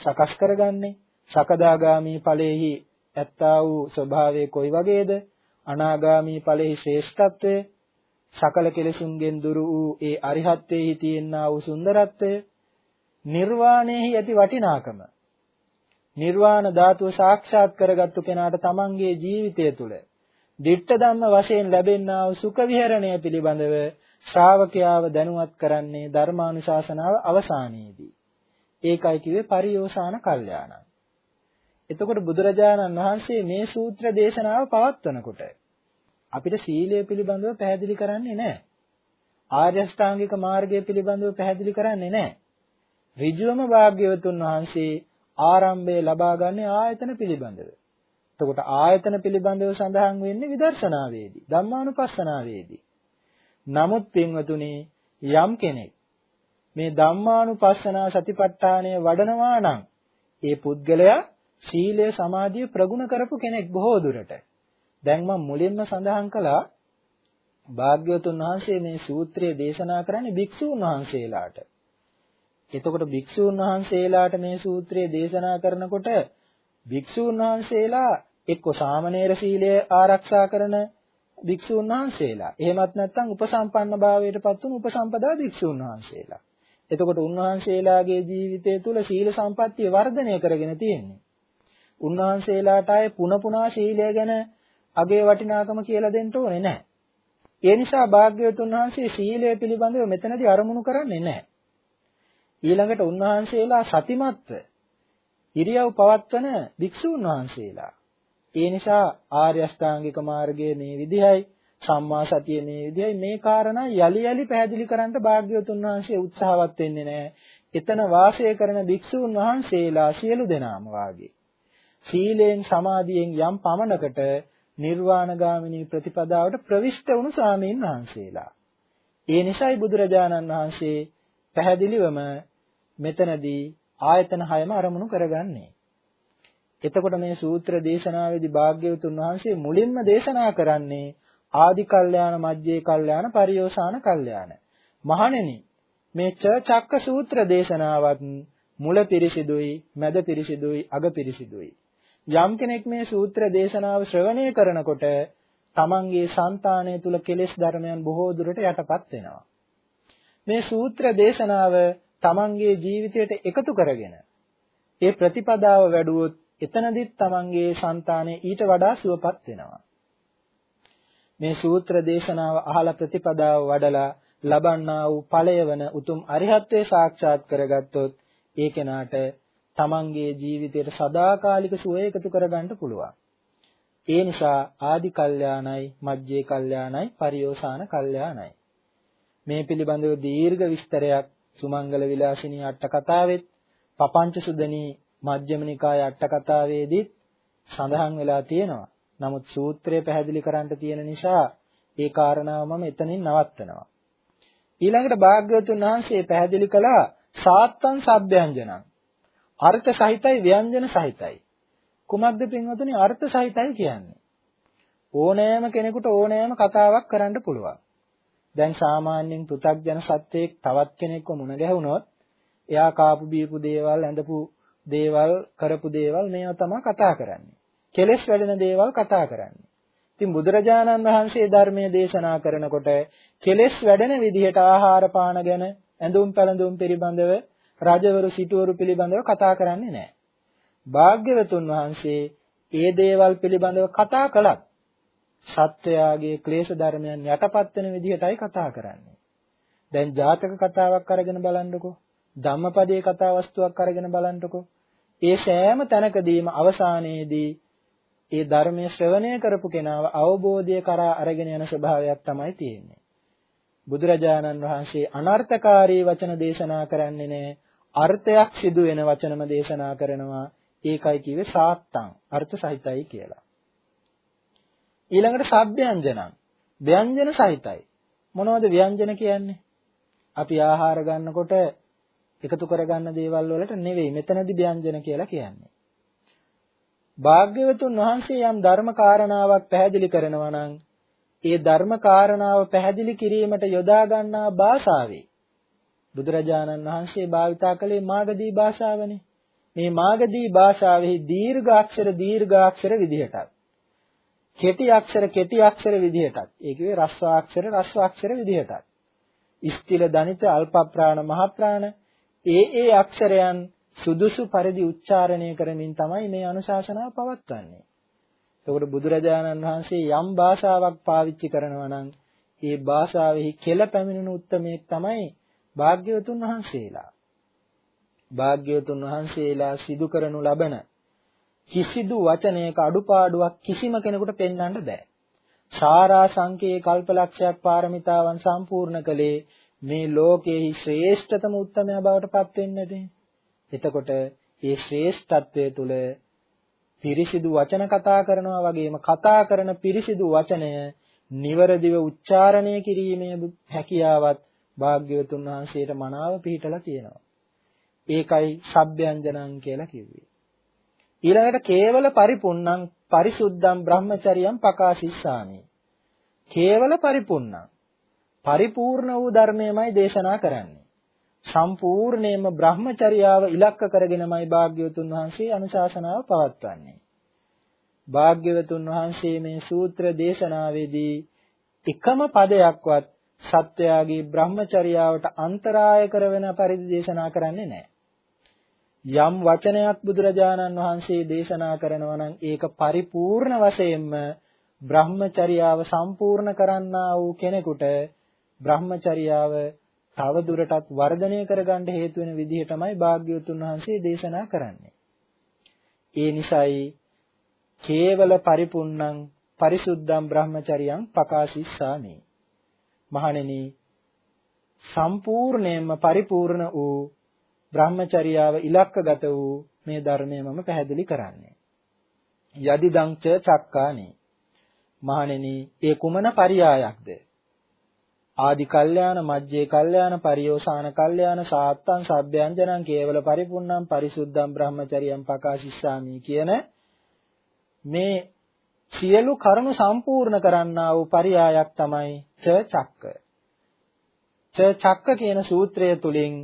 සකස් කරගන්නේ? සකදාගාමි ඵලයේහි ඇත්තා වූ ස්වභාවය කොයි වගේද? අනාගාමි ඵලෙහි ශ්‍රේෂ්ඨත්වය, සකල කෙලෙසුන්ගෙන් දුරු වූ ඒ අරිහත්ත්වයේහි තියෙනා වූ සුන්දරත්වය, නිර්වාණයෙහි ඇති වටිනාකම නිර්වාණ ධාතුව සාක්ෂාත් කරගත්තු කෙනාට තමන්ගේ ජීවිතය තුළ ditta ධම්ම වශයෙන් ලැබෙනා වූ සුඛ විහරණය පිළිබඳව ශ්‍රාවකයාව දැනුවත් කරන්නේ ධර්මානුශාසනාව අවසානයේදී. ඒකයි කිව්වේ පරියෝසాన කල්යාණ. එතකොට බුදුරජාණන් වහන්සේ මේ සූත්‍ර දේශනාව පවත්වනකොට අපිට සීලය පිළිබඳව පැහැදිලි කරන්නේ නැහැ. ආර්ය අෂ්ටාංගික මාර්ගය පිළිබඳව පැහැදිලි කරන්නේ නැහැ. ඍජුවම භාග්‍යවතුන් වහන්සේ ආරම්භය ලබා ගන්න ආයතන පිළිබඳව. එතකොට ආයතන පිළිබඳව සඳහන් වෙන්නේ විදර්ශනාවේදී, ධම්මානුපස්සනාවේදී. නමුත් පින්වතුනි යම් කෙනෙක් මේ ධම්මානුපස්සනා සතිපට්ඨානය වඩනවා නම් ඒ පුද්ගලයා සීලය සමාධිය ප්‍රගුණ කරපු කෙනෙක් බොහෝ දුරට. දැන් මම මුලින්ම සඳහන් කළා භාග්‍යවතුන් වහන්සේ මේ සූත්‍රය දේශනා කරන්නේ භික්ෂූන් වහන්සේලාට. එතකොට භික්ෂූන් වහන්සේලාට මේ සූත්‍රය දේශනා කරනකොට භික්ෂූන් වහන්සේලා එක්ක සාමණේර සීලය ආරක්ෂා කරන භික්ෂූන් වහන්සේලා. එහෙමත් නැත්නම් උපසම්පන්න භාවයට පත් වුණු උපසම්පදා භික්ෂූන් වහන්සේලා. එතකොට උන්වහන්සේලාගේ ජීවිතය තුළ සීල සම්පත්තිය වර්ධනය කරගෙන තියෙන්නේ. උන්වහන්සේලාට ආයේ පුන පුනා සීලය ගැන අගේ වටිනාකම කියලා දෙන්න ඕනේ නැහැ. ඒ නිසා භාග්‍යවතුන් වහන්සේ සීලය පිළිබඳව මෙතනදී අරමුණු කරන්නේ නැහැ. ඊළඟට උන්වහන්සේලා සතිමත්ව ඉරියව් පවත්වන භික්ෂූන් වහන්සේලා. ඒ නිසා ආර්ය අෂ්ටාංගික මාර්ගයේ මේ විදිහයි සම්මා සතිය මේ විදිහයි මේ කාරණා යලි යලි පැහැදිලි කරන්න භාග්‍යවතුන් වහන්සේ උත්සාහවත් වෙන්නේ නැහැ. එතන වාසය කරන භික්ෂූන් වහන්සේලා සියලු දෙනාම වාගේ. සීලෙන් සමාධියෙන් යම් පමණකට නිර්වාණගාමිනී ප්‍රතිපදාවට ප්‍රවිෂ්ඨ වුණු සාමීන් වහන්සේලා. ඒ නිසායි බුදුරජාණන් වහන්සේ පැහැදිලිවම මෙතනදී ආයතන හයම අරමුණු කරගන්නේ. එතකොට මේ සූත්‍ර දේශනාවේදී භාග්‍යවතුන් වහන්සේ මුලින්ම දේශනා කරන්නේ ආදි කල්යාණ මජ්ජේ කල්යාණ පරියෝසాన කල්යාණ. මහණෙනි මේ චක්ක සූත්‍ර දේශනාවත් මුල පිරිසිදුයි මැද පිරිසිදුයි අග පිරිසිදුයි. යම් කෙනෙක් මේ සූත්‍ර දේශනාව ශ්‍රවණය කරනකොට තමන්ගේ సంతාණය තුල කෙලෙස් ධර්මයන් බොහෝ දුරට යටපත් වෙනවා. මේ සූත්‍ර දේශනාව තමන්ගේ ජීවිතයට එකතු කරගෙන ඒ ප්‍රතිපදාව වැඩුවොත් එතනදිත් තමන්ගේ సంతානය ඊට වඩා සුවපත් වෙනවා. මේ සූත්‍ර දේශනාව අහලා ප්‍රතිපදාව වඩලා ලබන්නා වූ ඵලය වන උතුම් අරිහත්ත්වේ සාක්ෂාත් කරගත්තොත් ඒ කෙනාට තමන්ගේ ජීවිතයට සදාකාලික සුවය එකතු කරගන්න පුළුවන්. ඒ නිසා ආදි කල්යාණයි මජ්ජේ කල්යාණයි පරියෝසాన කල්යාණයි මේ පිළිබඳව දීර්ඝ විස්තරයක් සුමංගල විලාසිනී අට කතාවෙත්, පපංච සුදනී මජ්ක්‍ධිම නිකාය අට කතාවේදීත් සඳහන් වෙලා තියෙනවා. නමුත් සූත්‍රය පැහැදිලි කරන්න තියෙන නිසා ඒ කාරණාව මම එතනින් නවත්තනවා. ඊළඟට භාග්‍යවතුන් වහන්සේ පැහැදිලි කළා සාත්තං සබ්බ්‍යංජනං. අර්ථ සහිතයි ව්‍යංජන සහිතයි. කුමක්ද පින්වතුනි අර්ථ සහිතයි කියන්නේ? ඕනෑම කෙනෙකුට ඕනෑම කතාවක් කරන්න පුළුවන්. දැන් සාමාන්‍යයෙන් පෘථග්ජන සත්‍යයක් තවත් කෙනෙක්ව මුණ ගැහුනොත් එයා කාපු බීපු දේවල් ඇඳපු දේවල් කරපු දේවල් මේවා තමයි කතා කරන්නේ. කෙලෙස් වැඩෙන දේවල් කතා කරන්නේ. ඉතින් බුදුරජාණන් වහන්සේ ධර්මයේ දේශනා කරනකොට කෙලෙස් වැඩෙන විදිහට ආහාර පාන ගැන ඇඳුම් පැළඳුම් පිළිබඳව රජවරු සිටුවරු පිළිබඳව කතා කරන්නේ නැහැ. භාග්‍යවතුන් වහන්සේ ඒ දේවල් පිළිබඳව කතා කළත් සත්වයාගේ ක්ලේශ ධර්මයන් යටපත් වෙන විදිහටයි කතා කරන්නේ. දැන් ජාතක කතාවක් අරගෙන බලන්නකෝ. ධම්මපදයේ කතා වස්තුවක් අරගෙන බලන්නකෝ. ඒ සෑම තැනකදීම අවසානයේදී ඒ ධර්මයේ ශ්‍රවණය කරපු කෙනාව අවබෝධය කරා අරගෙන යන ස්වභාවයක් තමයි තියෙන්නේ. බුදුරජාණන් වහන්සේ අනර්ථකාරී වචන දේශනා කරන්නේ නැහැ. අර්ථයක් සිදු වෙන වචනම දේශනා කරනවා. ඒකයි කිව්වේ සාත්තං අර්ථ සහිතයි කියලා. ඊළඟට සබ්බ්‍යංජනං ව්‍යංජන සහිතයි. මොනවද ව්‍යංජන කියන්නේ? අපි ආහාර ගන්නකොට එකතු කරගන්න දේවල් වලට නෙවෙයි මෙතනදී ව්‍යංජන කියලා කියන්නේ. භාග්‍යවතුන් වහන්සේ යම් ධර්ම කාරණාවක් පැහැදිලි කරනවා නම් ඒ ධර්ම කාරණාව පැහැදිලි කිරීමට යොදා ගන්නා භාෂාවේ බුදුරජාණන් වහන්සේ භාවිතා කළේ මාගදී භාෂාවනේ. මේ මාගදී භාෂාවෙහි දීර්ඝාක්ෂර දීර්ඝාක්ෂර විදිහටත් කෙටි අක්ෂර කෙටි අක්ෂර විදිහටත් ඒ කියේ රස්වාක්ෂර රස්වාක්ෂර විදිහටත් ස්තිල දනිත අල්ප ප්‍රාණ මහ ප්‍රාණ ඒ ඒ අක්ෂරයන් සුදුසු පරිදි උච්චාරණය කරමින් තමයි මේ අනුශාසනාව පවත්වන්නේ. එතකොට බුදුරජාණන් වහන්සේ යම් භාෂාවක් පාවිච්චි කරනවා නම් ඒ භාෂාවෙහි කෙල පැමිණෙන උත්මේ තමයි භාග්‍යවතුන් වහන්සේලා. භාග්‍යවතුන් වහන්සේලා සිදු කරනු ලබන කිසිදු වචනයක අඩුපාඩුවක් කිසිම කෙනෙකුට පෙන්වන්න බෑ. සාරා සංකේ කල්පලක්ෂයක් පාරමිතාවන් සම්පූර්ණ කළේ මේ ලෝකෙහි ශ්‍රේෂ්ඨතම උත්මයා බවට පත් වෙන්නට. එතකොට මේ ශ්‍රේෂ්ඨත්වයේ තුල පිරිසිදු වචන කතා කරනවා වගේම කතා කරන පිරිසිදු වචනය නිවරදිව උච්චාරණය කිරීමේ හැකියාවත් භාග්‍යවතුන් වහන්සේට මනාව පිළිටලා තියෙනවා. ඒකයි සබ්බ්‍යංජනං කියලා කිව්වේ. ඊළඟට කේවල පරිපුන්නං පරිසුද්ධං බ්‍රහ්මචරියං පකාශිස්සාමි. කේවල පරිපුන්නං පරිපූර්ණ වූ ධර්මයමයි දේශනා කරන්නේ. සම්පූර්ණයෙන්ම බ්‍රහ්මචර්යාව ඉලක්ක කරගෙනමයි භාග්‍යවතුන් වහන්සේ අනුශාසනාව පවත්වන්නේ. භාග්‍යවතුන් වහන්සේ මේ සූත්‍ර දේශනාවේදී එකම පදයක්වත් සත්‍යයාගේ බ්‍රහ්මචර්යාවට අන්තරාය කරන පරිදි දේශනා කරන්නේ නැහැ. යම් වචනයක් බුදුරජාණන් වහන්සේ දේශනා කරනවා නම් ඒක පරිපූර්ණ වශයෙන්ම බ්‍රහ්මචර්යාව සම්පූර්ණ කරන්නා වූ කෙනෙකුට බ්‍රහ්මචර්යාව තව දුරටත් වර්ධනය කරගන්න හේතු වෙන විදිහටමයි භාග්‍යවතුන් වහන්සේ දේශනා කරන්නේ. ඒ නිසායි කේවල පරිපුන්නං පරිසුද්ධං බ්‍රහ්මචරියං පකාශිස්සාමි. මහණෙනි සම්පූර්ණයෙන්ම පරිපූර්ණ වූ බ්‍රහ්මචර්යාව ඉලක්කගත වූ මේ ධර්මය මම පැහැදිලි කරන්නේ. යදිදං ච චක්කානි. මහණෙනි, ඒ කුමන පරියායක්ද? ආදි කල්යාණ මජ්ජේ කල්යාණ පරියෝසాన කල්යාණ සාත්තං සබ්බයන්ජනං කේවල පරිපුන්නං පරිසුද්ධං බ්‍රහ්මචරියං පකාශිස්සාමි කියන මේ සියලු කරුණු සම්පූර්ණ කරන්නා වූ පරියායක් තමයි ච චක්ක. ච චක්ක කියන සූත්‍රය තුලින්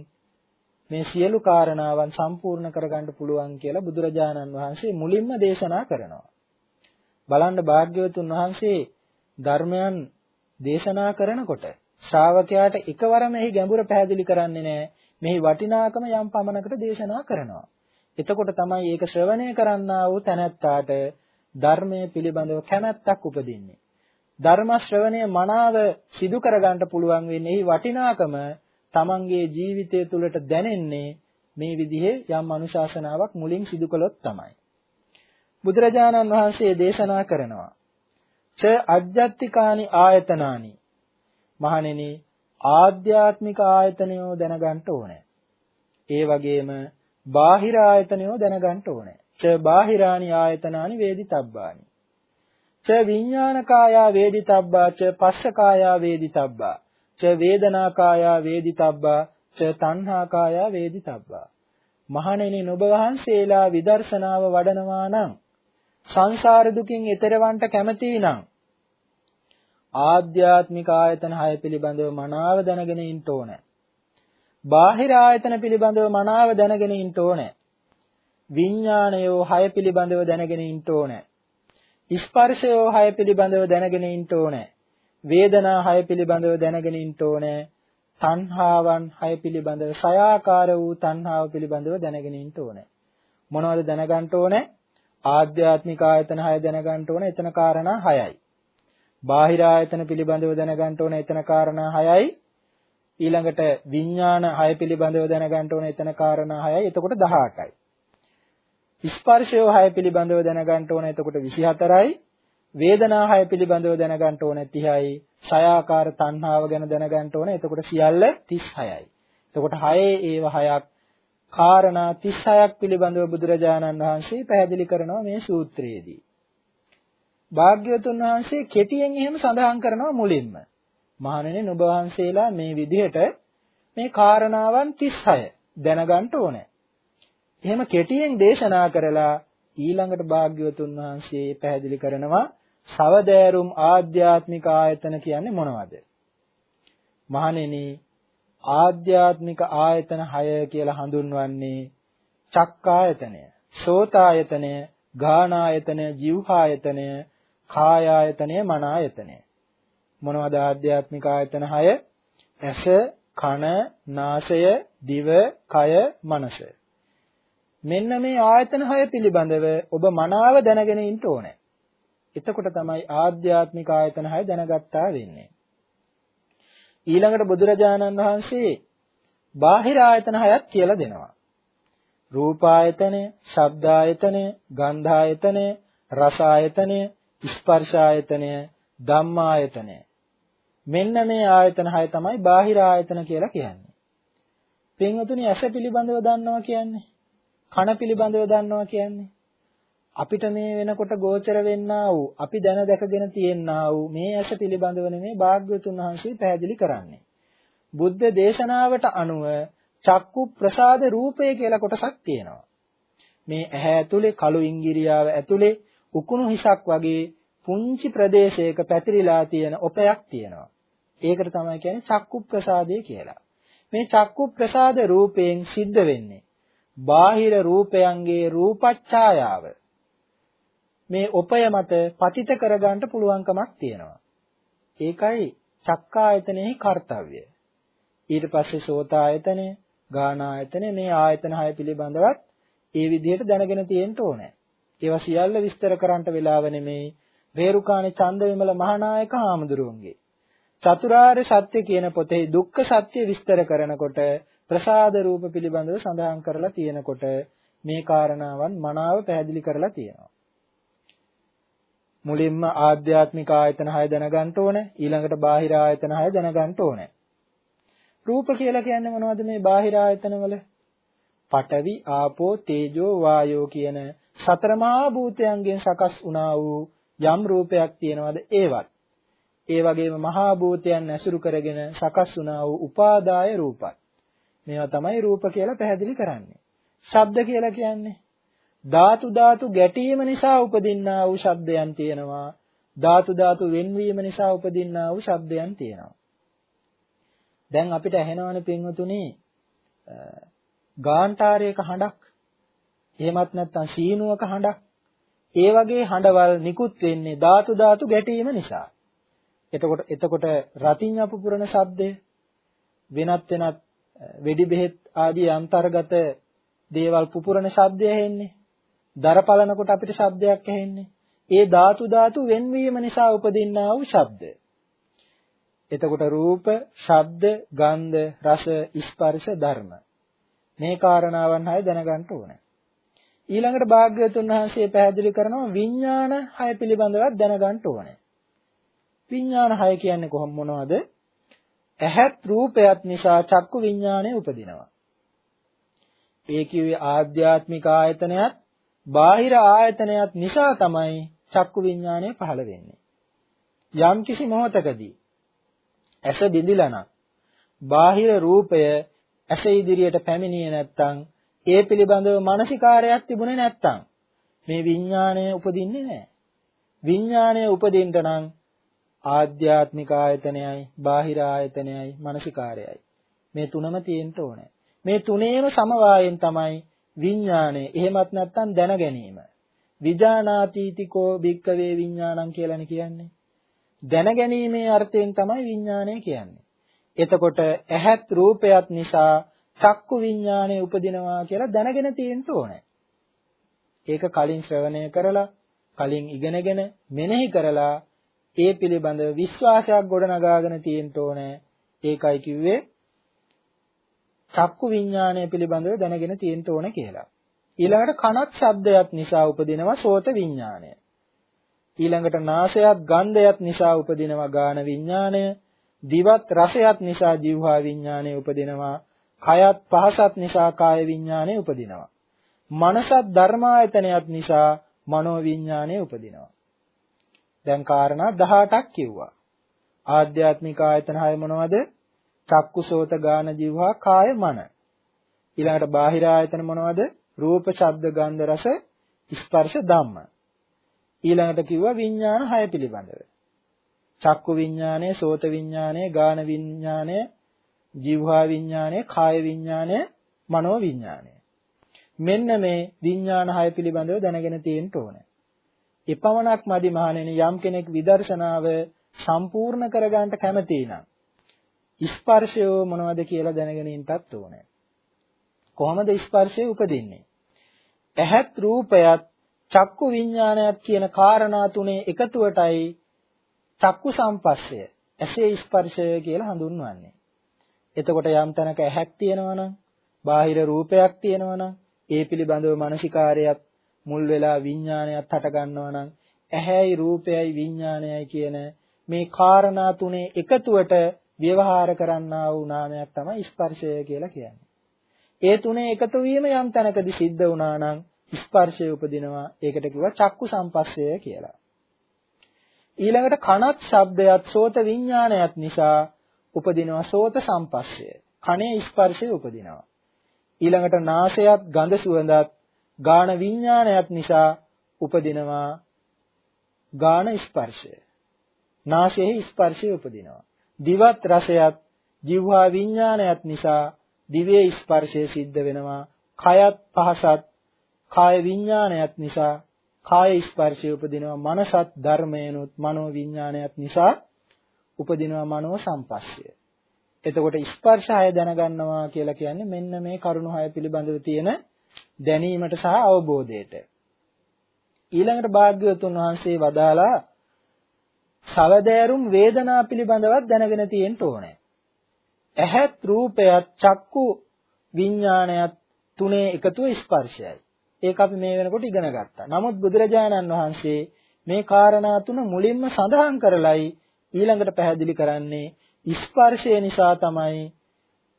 මේ සියලු කාරණාවන් සම්පූර්ණ කරගන්න පුළුවන් කියලා බුදුරජාණන් වහන්සේ මුලින්ම දේශනා කරනවා. බලන්න භාග්‍යවතුන් වහන්සේ ධර්මයන් දේශනා කරනකොට ශ්‍රාවකයාට එකවරම එහි ගැඹුර පැහැදිලි කරන්නේ නැහැ. මෙහි වටිනාකම යම් පමණකට දේශනා කරනවා. එතකොට තමයි ඒක ශ්‍රවණය කරන්නා වූ තැනැත්තාට ධර්මයේ පිළිබඳව කැමැත්තක් උපදින්නේ. ධර්ම ශ්‍රවණය මනාව සිදු කරගන්න පුළුවන් වෙන්නේ එහි වටිනාකම තමන්ගේ ජීවිතය තුළට දැනෙන්නේ මේ විදිහේ යම් අනුශාසනාවක් මුලින් සිදු කළොත් තමයි. බුදුරජාණන් වහන්සේ දේශනා කරනවා. ච අජ්ජත්තිකානි ආයතනානි. මහණෙනි ආධ්‍යාත්මික ආයතනයෝ දැනගන්න ඕනේ. ඒ වගේම බාහිර ආයතනයෝ දැනගන්න ඕනේ. ච බාහිරානි ආයතනානි වේදිතබ්බානි. ච විඥානකායා වේදිතබ්බා ච පස්සකායා වේදිතබ්බා ච වේදනාකායා වේදිතබ්බා ච තණ්හාකායා වේදිතබ්බා මහණෙනි නුඹ වහන්සේලා විදර්ශනාව වඩනවා නම් සංසාර දුකින් එතරවන්ට කැමති නම් ආධ්‍යාත්මික ආයතන 6 පිළිබඳව මනාව දැනගෙන ඉන්න ඕනේ. බාහිර ආයතන පිළිබඳව මනාව දැනගෙන ඉන්න ඕනේ. විඥානයෝ 6 පිළිබඳව දැනගෙන ඉන්න ඕනේ. ස්පර්ශයෝ 6 පිළිබඳව දැනගෙන ඉන්න ඕනේ. වේදනා 6 පිළිබඳව දැනගෙන ඉන්න ඕනේ. තණ්හාවන් 6 පිළිබඳව සයාකාර වූ තණ්හාව පිළිබඳව දැනගෙන ඉන්න ඕනේ. මොනවද දැනගන්න ඕනේ? ආධ්‍යාත්මික ආයතන 6 දැනගන්න ඕනේ. එතන කාරණා 6යි. බාහිර ආයතන පිළිබඳව දැනගන්න ඕනේ. එතන කාරණා 6යි. ඊළඟට විඥාන 6 පිළිබඳව දැනගන්න ඕනේ. එතන කාරණා 6යි. එතකොට 18යි. ස්පර්ශය 6 පිළිබඳව දැනගන්න ඕනේ. එතකොට 24යි. වේදනා 6 පිළිබඳව දැනගන්න ඕනේ 30යි. සයාකාර තණ්හාව ගැන දැනගන්න ඕනේ. එතකොට සියල්ල 36යි. එතකොට 6 ඒව 6ක් කාරණා 36ක් පිළිබඳව බුදුරජාණන් වහන්සේ පැහැදිලි කරනවා මේ සූත්‍රයේදී. භාග්‍යවතුන් වහන්සේ කෙටියෙන් එහෙම සඳහන් කරනවා මුලින්ම. මහණෙනි නුඹ වහන්සේලා මේ විදිහට මේ කාරණාවන් 36 දැනගන්න ඕනේ. එහෙම කෙටියෙන් දේශනා කරලා ඊළඟට භාග්‍යවතුන් වහන්සේ පැහැදිලි කරනවා සවදෑරුම් ආධ්‍යාත්මික ආයතන කියන්නේ මොනවද? මහණෙනි ආධ්‍යාත්මික ආයතන 6 කියලා හඳුන්වන්නේ චක්කායතනය, සෝතායතනය, ගානායතනය, જીවහායතනය, කායායතනය, මනායතනය. මොනවද ආධ්‍යාත්මික ආයතන 6? ඇස, කන, නාසය, දිව, කය, මනස. මෙන්න මේ ආයතන 6 පිළිබඳව ඔබ මනාව දැනගෙන ඉන්න ඕනේ. එතකොට තමයි ආධ්‍යාත්මික ආයතන 6 දැනගත්තා වෙන්නේ. ඊළඟට බුදුරජාණන් වහන්සේ බාහිර ආයතන 6ක් කියලා දෙනවා. රූපායතනය, ශබ්දායතනය, ගන්ධායතනය, රසායතනය, ස්පර්ශායතනය, ධම්මායතනය. මෙන්න මේ ආයතන 6 තමයි බාහිර ආයතන කියලා කියන්නේ. පින්වතුනි ඇස පිළිබඳව දන්නවා කියන්නේ කන පිළිබඳව දන්නවා කියන්නේ අපිට මේ වෙනකොට ගෝචර වෙන්නා වූ අපි දැන දැකගෙන තියෙනා වූ මේ ඇස පිළිබඳව නෙමේ භාග්‍යවතුන් වහන්සේ පැහැදිලි කරන්නේ. බුද්ධ දේශනාවට අනුව චක්කු ප්‍රසාද රූපය කියලා කොටසක් තියෙනවා. මේ ඇහැ ඇතුලේ කළු ඉංගිරියාව ඇතුලේ උකුණු හිසක් වගේ පුංචි ප්‍රදේශයක පැතිරිලා තියෙන ඔපයක් තියෙනවා. ඒකට තමයි කියන්නේ චක්කු ප්‍රසාදය කියලා. මේ චක්කු ප්‍රසාද රූපයෙන් සිද්ධ වෙන්නේ බාහිර රූපයන්ගේ රූපච්ඡායාව මේ උපය මත පතිත කරගන්න පුළුවන්කමක් තියෙනවා. ඒකයි චක්කායතනෙහි කාර්යය. ඊට පස්සේ සෝතායතනය, ගානායතනය මේ ආයතන හය පිළිබඳවත් ඒ විදිහට දැනගෙන තියෙන්න ඕනේ. ඒවා සියල්ල විස්තර කරන්නට වෙලාව නෙමෙයි. රේරුකාණේ චන්දවිමල මහානායක හාමුදුරුවන්ගේ චතුරාර්ය සත්‍ය කියන පොතේ දුක්ඛ සත්‍ය විස්තර කරනකොට ප්‍රසාද රූප පිළිබඳව සඳහන් කරලා තියෙනකොට මේ කාරණාවන් මනාව පැහැදිලි කරලා තියෙනවා. මුලින්ම ආධ්‍යාත්මික ආයතන 6 දැනගන්න ඕනේ. ඊළඟට බාහිර ආයතන 6 දැනගන්න ඕනේ. රූප කියලා කියන්නේ මොනවද මේ බාහිර ආයතන වල? පඨවි, ආපෝ, තේජෝ, වායෝ කියන සතර මහා භූතයන්ගෙන් සකස් වුණා වූ යම් රූපයක් තියෙනවද ඒවත්. ඒ වගේම මහා භූතයන් ඇසුරු කරගෙන සකස් වුණා වූ උපාදාය රූපත්. මේවා තමයි රූප කියලා පැහැදිලි කරන්නේ. ශබ්ද කියලා කියන්නේ ධාතු ධාතු ගැටීම නිසා උපදින්නා වූ ශබ්දයන් තියෙනවා. ධාතු ධාතු වෙන්වීම නිසා උපදින්නා වූ ශබ්දයන් තියෙනවා. දැන් අපිට ඇහෙනවනේ පින්වතුනි ගාන්ටාරයක හඬක් එහෙමත් නැත්නම් සීනුවක හඬක් ඒ වගේ හඬවල් නිකුත් වෙන්නේ ධාතු ධාතු ගැටීම නිසා. එතකොට එතකොට රතිඤ්ඤ අපුපුරන ශබ්දය වෙනත් වෙනත් වෙඩි බෙහෙත් ආදී අන්තර්ගත දේවල් පුපුරන ශබ්දය ඇහෙන්නේ. දර පලනකොට අපිට ශබ්දයක් ඇහෙන්නේ. ඒ ධාතු ධාතු වෙන්වීම නිසා උපදින්නා වූ ශබ්ද. එතකොට රූප, ශබ්ද, ගන්ධ, රස, ස්පර්ශ, ධර්ම. මේ කාරණාවන් හය දැනගන්න ඕනේ. ඊළඟට භාග්‍යවතුන් වහන්සේ පැහැදිලි කරනවා විඥාන හය පිළිබඳව දැනගන්න ඕනේ. විඥාන හය කියන්නේ කොහොම මොනවද? ඇහත් රූපයත් නිසා චක්කු විඥානය උපදිනවා. ඒ කිව්වේ ආධ්‍යාත්මික ආයතනයත් බාහිර ආයතනයත් නිසා තමයි චක්කු විඥානය පහළ වෙන්නේ. යම් කිසි මොහතකදී ඇස බිඳිලා නම් බාහිර රූපය ඇස ඉදිරියට පැමිණියේ නැත්නම් ඒ පිළිබඳව මානසිකාරයක් තිබුණේ නැත්නම් මේ විඥාණය උපදින්නේ නැහැ. විඥාණය උපදින්න නම් ආධ්‍යාත්මික ආයතනයයි, බාහිර ආයතනයයි, මානසිකාරයයි. මේ තුනම තියෙන්න ඕනේ. මේ තුනේම සමவாயෙන් තමයි විඥාණය. එහෙමත් නැත්නම් දැන ගැනීම. විජානාතීතිකෝ භික්කවේ විඥානං කියලානේ කියන්නේ. දැනගැනීමේ අර්ථයෙන් තමයි විඥාණය කියන්නේ. එතකොට ඇහත් රූපයත් නිසා චක්කු විඥානය උපදිනවා කියලා දැනගෙන තියෙන්න ඕනේ. ඒක කලින් ශ්‍රවණය කරලා, කලින් ඉගෙනගෙන, මෙනෙහි කරලා ඒ පිළිබඳව විශ්වාසයක් ගොඩනගාගෙන තියෙන්න ඕනේ. ඒකයි කිව්වේ චක්කු විඥානය පිළිබඳව දැනගෙන තියෙන්න ඕනේ කියලා. ඊළඟට කනත් ශබ්දයක් නිසා උපදිනවා සෝත විඥානය. ඊළඟට නාසයත් ගන්ධයත් නිසා උපදිනවා ගාන විඥානය. දිවත් රසයත් නිසා જીවහා විඥානය උපදිනවා. කයත් පහසත් නිසා කාය විඥානය උපදිනවා. මනසත් ධර්මායතනයත් නිසා මනෝ විඥානය උපදිනවා. දැන් කාරණා 18ක් කිව්වා. ආධ්‍යාත්මික ආයතන හය මොනවද? චක්කුසෝත ගාන જીවහා කාය මන. ඊළඟට බාහිර ආයතන මොනවද? රූප, ශබ්ද, ගන්ධ, රස, ස්පර්ශ, ධම්ම. ඊළඟට කිව්වා විඥාන හය පිළිබඳව. චක්කු විඥානය, සෝත විඥානය, ගාන විඥානය, જીවහා විඥානය, කාය විඥානය, මනෝ විඥානය. මෙන්න මේ විඥාන හය පිළිබඳව දැනගෙන තියෙන්න ඕනේ. එපමණක් මදි මහණෙනි යම් කෙනෙක් විදර්ශනාව සම්පූර්ණ කරගන්න කැමති නම් ස්පර්ශය මොනවද කියලා දැනගෙන ඉන්නත් ඕනේ. කොහොමද ස්පර්ශය උපදින්නේ? ඇහත් රූපයත් චක්කු විඥානයත් කියන කාරණා තුනේ එකතුවටයි චක්කු සම්පස්සය ඇසේ ස්පර්ශය කියලා හඳුන්වන්නේ. එතකොට යම් තැනක ඇහක් තියෙනවා නම් බාහිර රූපයක් තියෙනවා නම් ඒ පිළිබඳව මානසිකාරයක් මුල් වෙලා විඥානයක් හට ගන්නවා නම් ඇහැයි රූපයයි විඥානයයි කියන මේ කාරණා තුනේ එකතුවට ව්‍යවහාර කරන්නා වූ නාමයක් තමයි ස්පර්ශය කියලා කියන්නේ. ඒ තුනේ එකතු වීම යම් තැනකදී සිද්ධ වුණා නම් ස්පර්ශය උපදිනවා. ඒකට කිව්වා චක්කු සම්පස්සය කියලා. ඊළඟට කනත් ශබ්දයත් සෝත විඥානයත් නිසා උපදිනවා සෝත සම්පස්සය. කනේ ස්පර්ශය උපදිනවා. ඊළඟට නාසයත් ගඳ සුවඳත් ගාන විඥානයත් නිසා උපදිනවා ගාන ස්පර්ශය. නාසයේ ස්පර්ශය උපදිනවා. දිවත් රසයත් ජීවහා විඥානයත් නිසා දිවේ ස්පර්ශය සිද්ධ වෙනවා. කයත් පහසත් කාය විඥානයත් නිසා කාය ස්පර්ශය උපදිනවා. මනසත් ධර්මයනොත් මනෝ විඥානයත් නිසා උපදිනවා මනෝ සම්පස්සය. එතකොට ස්පර්ශය දැනගන්නවා කියලා කියන්නේ මෙන්න මේ කරුණු හය පිළිබඳව තියෙන දැනීමට සහ අවබෝධයට. ඊළඟට භාග්‍යවතුන් වහන්සේ වදාලා සවදෑරුම් වේදනා පිළිබඳවත් දැනගෙන තියෙන්න ඕනේ. ඇහත් රූපයත් චක්කු විඥානයත් තුනේ එකතුව ස්පර්ශයයි. ඒක අපි මේ වෙනකොට ඉගෙන ගත්තා. නමුත් බුදුරජාණන් වහන්සේ මේ කාරණා තුන මුලින්ම සඳහන් කරලයි ඊළඟට පැහැදිලි කරන්නේ ස්පර්ශය නිසා තමයි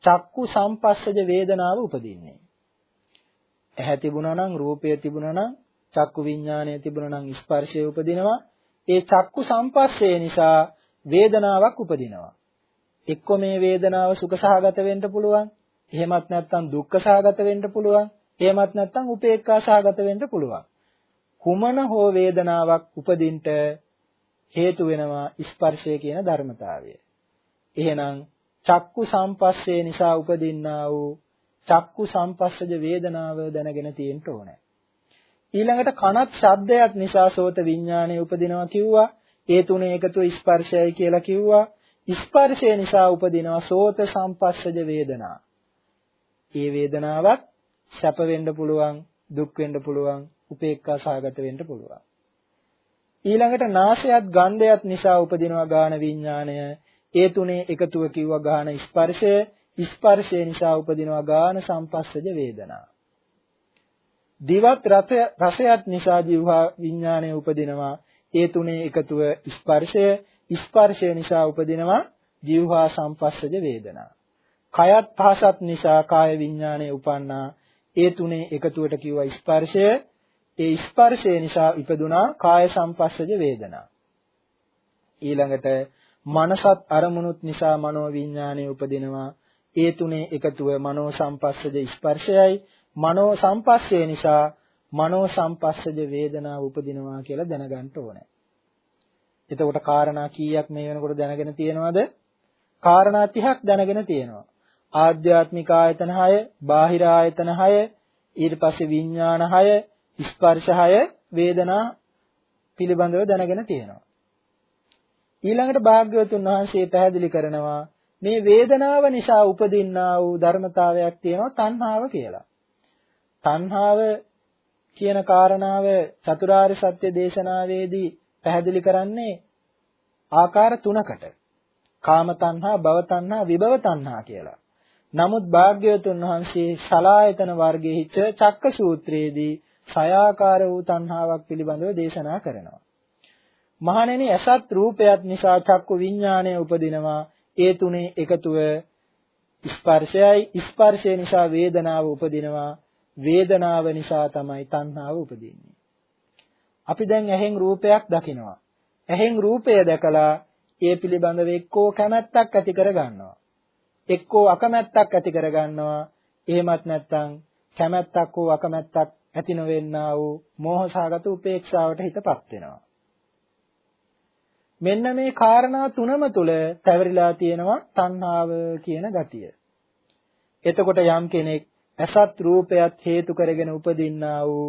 චක්කු සම්පස්සජ වේදනාව උපදින්නේ. ඇහැ තිබුණා නම් රූපය තිබුණා නම් චක්කු විඥානය තිබුණා නම් ස්පර්ශය උපදිනවා. ඒ චක්කු සම්පස්සේ නිසා වේදනාවක් උපදිනවා. එක්ක මේ වේදනාව සුඛසහගත වෙන්න පුළුවන්. එහෙමත් නැත්නම් දුක්ඛසහගත වෙන්න පුළුවන්. එහෙමත් නැත්නම් උපේක්ඛාසහගත වෙන්න පුළුවන්. කුමන හෝ වේදනාවක් උපදින්නට හේතු වෙනවා ස්පර්ශය කියන ධර්මතාවය. එහෙනම් චක්කු සම්පස්සේ නිසා උපදින්නා වූ චක්කු සම්පස්සජ වේදනාව දැනගෙන තියෙන්න ඕනේ. ඊළඟට කනත් ශබ්දයක් නිසා සෝත විඥානය උපදිනවා කිව්වා. ඒ තුනේ එකතු ස්පර්ශයයි කියලා කිව්වා. ස්පර්ශය නිසා උපදිනවා සෝත සම්පස්සජ වේදනා. ඒ වේදනාවත් සැප වෙන්න පුළුවන්, දුක් වෙන්න පුළුවන්, උපේක්ඛා සහගත වෙන්න පුළුවන්. ඊළඟට නාසයත් ගන්ධයත් නිසා උපදිනවා ගාන විඥාණය. ඒ තුනේ එකතුව කිව්වා ගාන ස්පර්ශය. ස්පර්ශය නිසා උපදිනවා ගාන සම්පස්සජ වේදනා. දිවත් රසයත් නිසා ජීවහා විඥාණය උපදිනවා. ඒ තුනේ එකතුව ස්පර්ශය. ස්පර්ශය නිසා උපදිනවා ජීවහා සම්පස්සජ වේදනා. කයත් පහසත් නිසා කාය විඥාණය උපන්නා. ඒ තුනේ එකතුවට කිව්වා ස්පර්ශය. ඒ ස්පර්ශය නිසා ඉපදුනා කාය සංපස්සජ වේදනා. ඊළඟට මනසත් අරමුණුත් නිසා මනෝ විඥානය උපදිනවා. ඒ තුනේ එකතුව මනෝ සංපස්සජ ස්පර්ශයයි මනෝ සංපස්සේ නිසා මනෝ සංපස්සජ වේදනාව උපදිනවා කියලා දැනගන්න ඕනේ. එතකොට කාරණා කීයක් මේ වෙනකොට දැනගෙන තියෙනවද? කාරණා 30ක් දැනගෙන තියෙනවා. ආධ්‍යාත්මික ආයතන 6, බාහිර ආයතන 6, ඊට පස්සේ විඥාන 6, ස්පර්ශය වේදනා පිළිබඳව දැනගෙන තියෙනවා. ඊළඟට භාග්‍යවතුන් වහන්සේ පැහැදිලි කරනවා මේ වේදනාව නිසා උපදින්නා වූ ධර්මතාවයක් තියෙනවා තණ්හාව කියලා. තණ්හාව කියන කාරණාව චතුරාර්ය සත්‍ය දේශනාවේදී පැහැදිලි කරන්නේ ආකාර තුනකට. කාම තණ්හා, භව තණ්හා, විභව තණ්හා කියලා. නමුත් භාග්‍යවතුන් වහන්සේ සලායතන වර්ගයේ චක්ක සූත්‍රයේදී සයාකාර වූ තණ්හාවක් පිළිබඳව දේශනා කරනවා. මහණෙනි අසත් රූපයත් නිසා චක්කු විඥාණය උපදිනවා. ඒ තුනේ එකතුව ස්පර්ශයයි ස්පර්ශය නිසා වේදනාව උපදිනවා. වේදනාව නිසා තමයි තණ්හාව උපදින්නේ. අපි දැන් ඇහෙන් රූපයක් දකිනවා. ඇහෙන් රූපය දැකලා ඒ පිළිබඳව එක්කෝ කැමැත්තක් ඇති කර ගන්නවා. එක්කෝ අකමැත්තක් ඇති කර ගන්නවා. එහෙමත් නැත්නම් කැමැත්තක් හෝ අකමැත්තක් ඇති නොවෙන්නා වූ මෝහසහගත උපේක්ෂාවට හිතපත් වෙනවා. මෙන්න මේ කාරණා තුනම තුල පැවරිලා තියෙනවා තණ්හාව කියන ගතිය. එතකොට යම් කෙනෙක් අසත් රූපයත් හේතු කරගෙන උපදින්නා වූ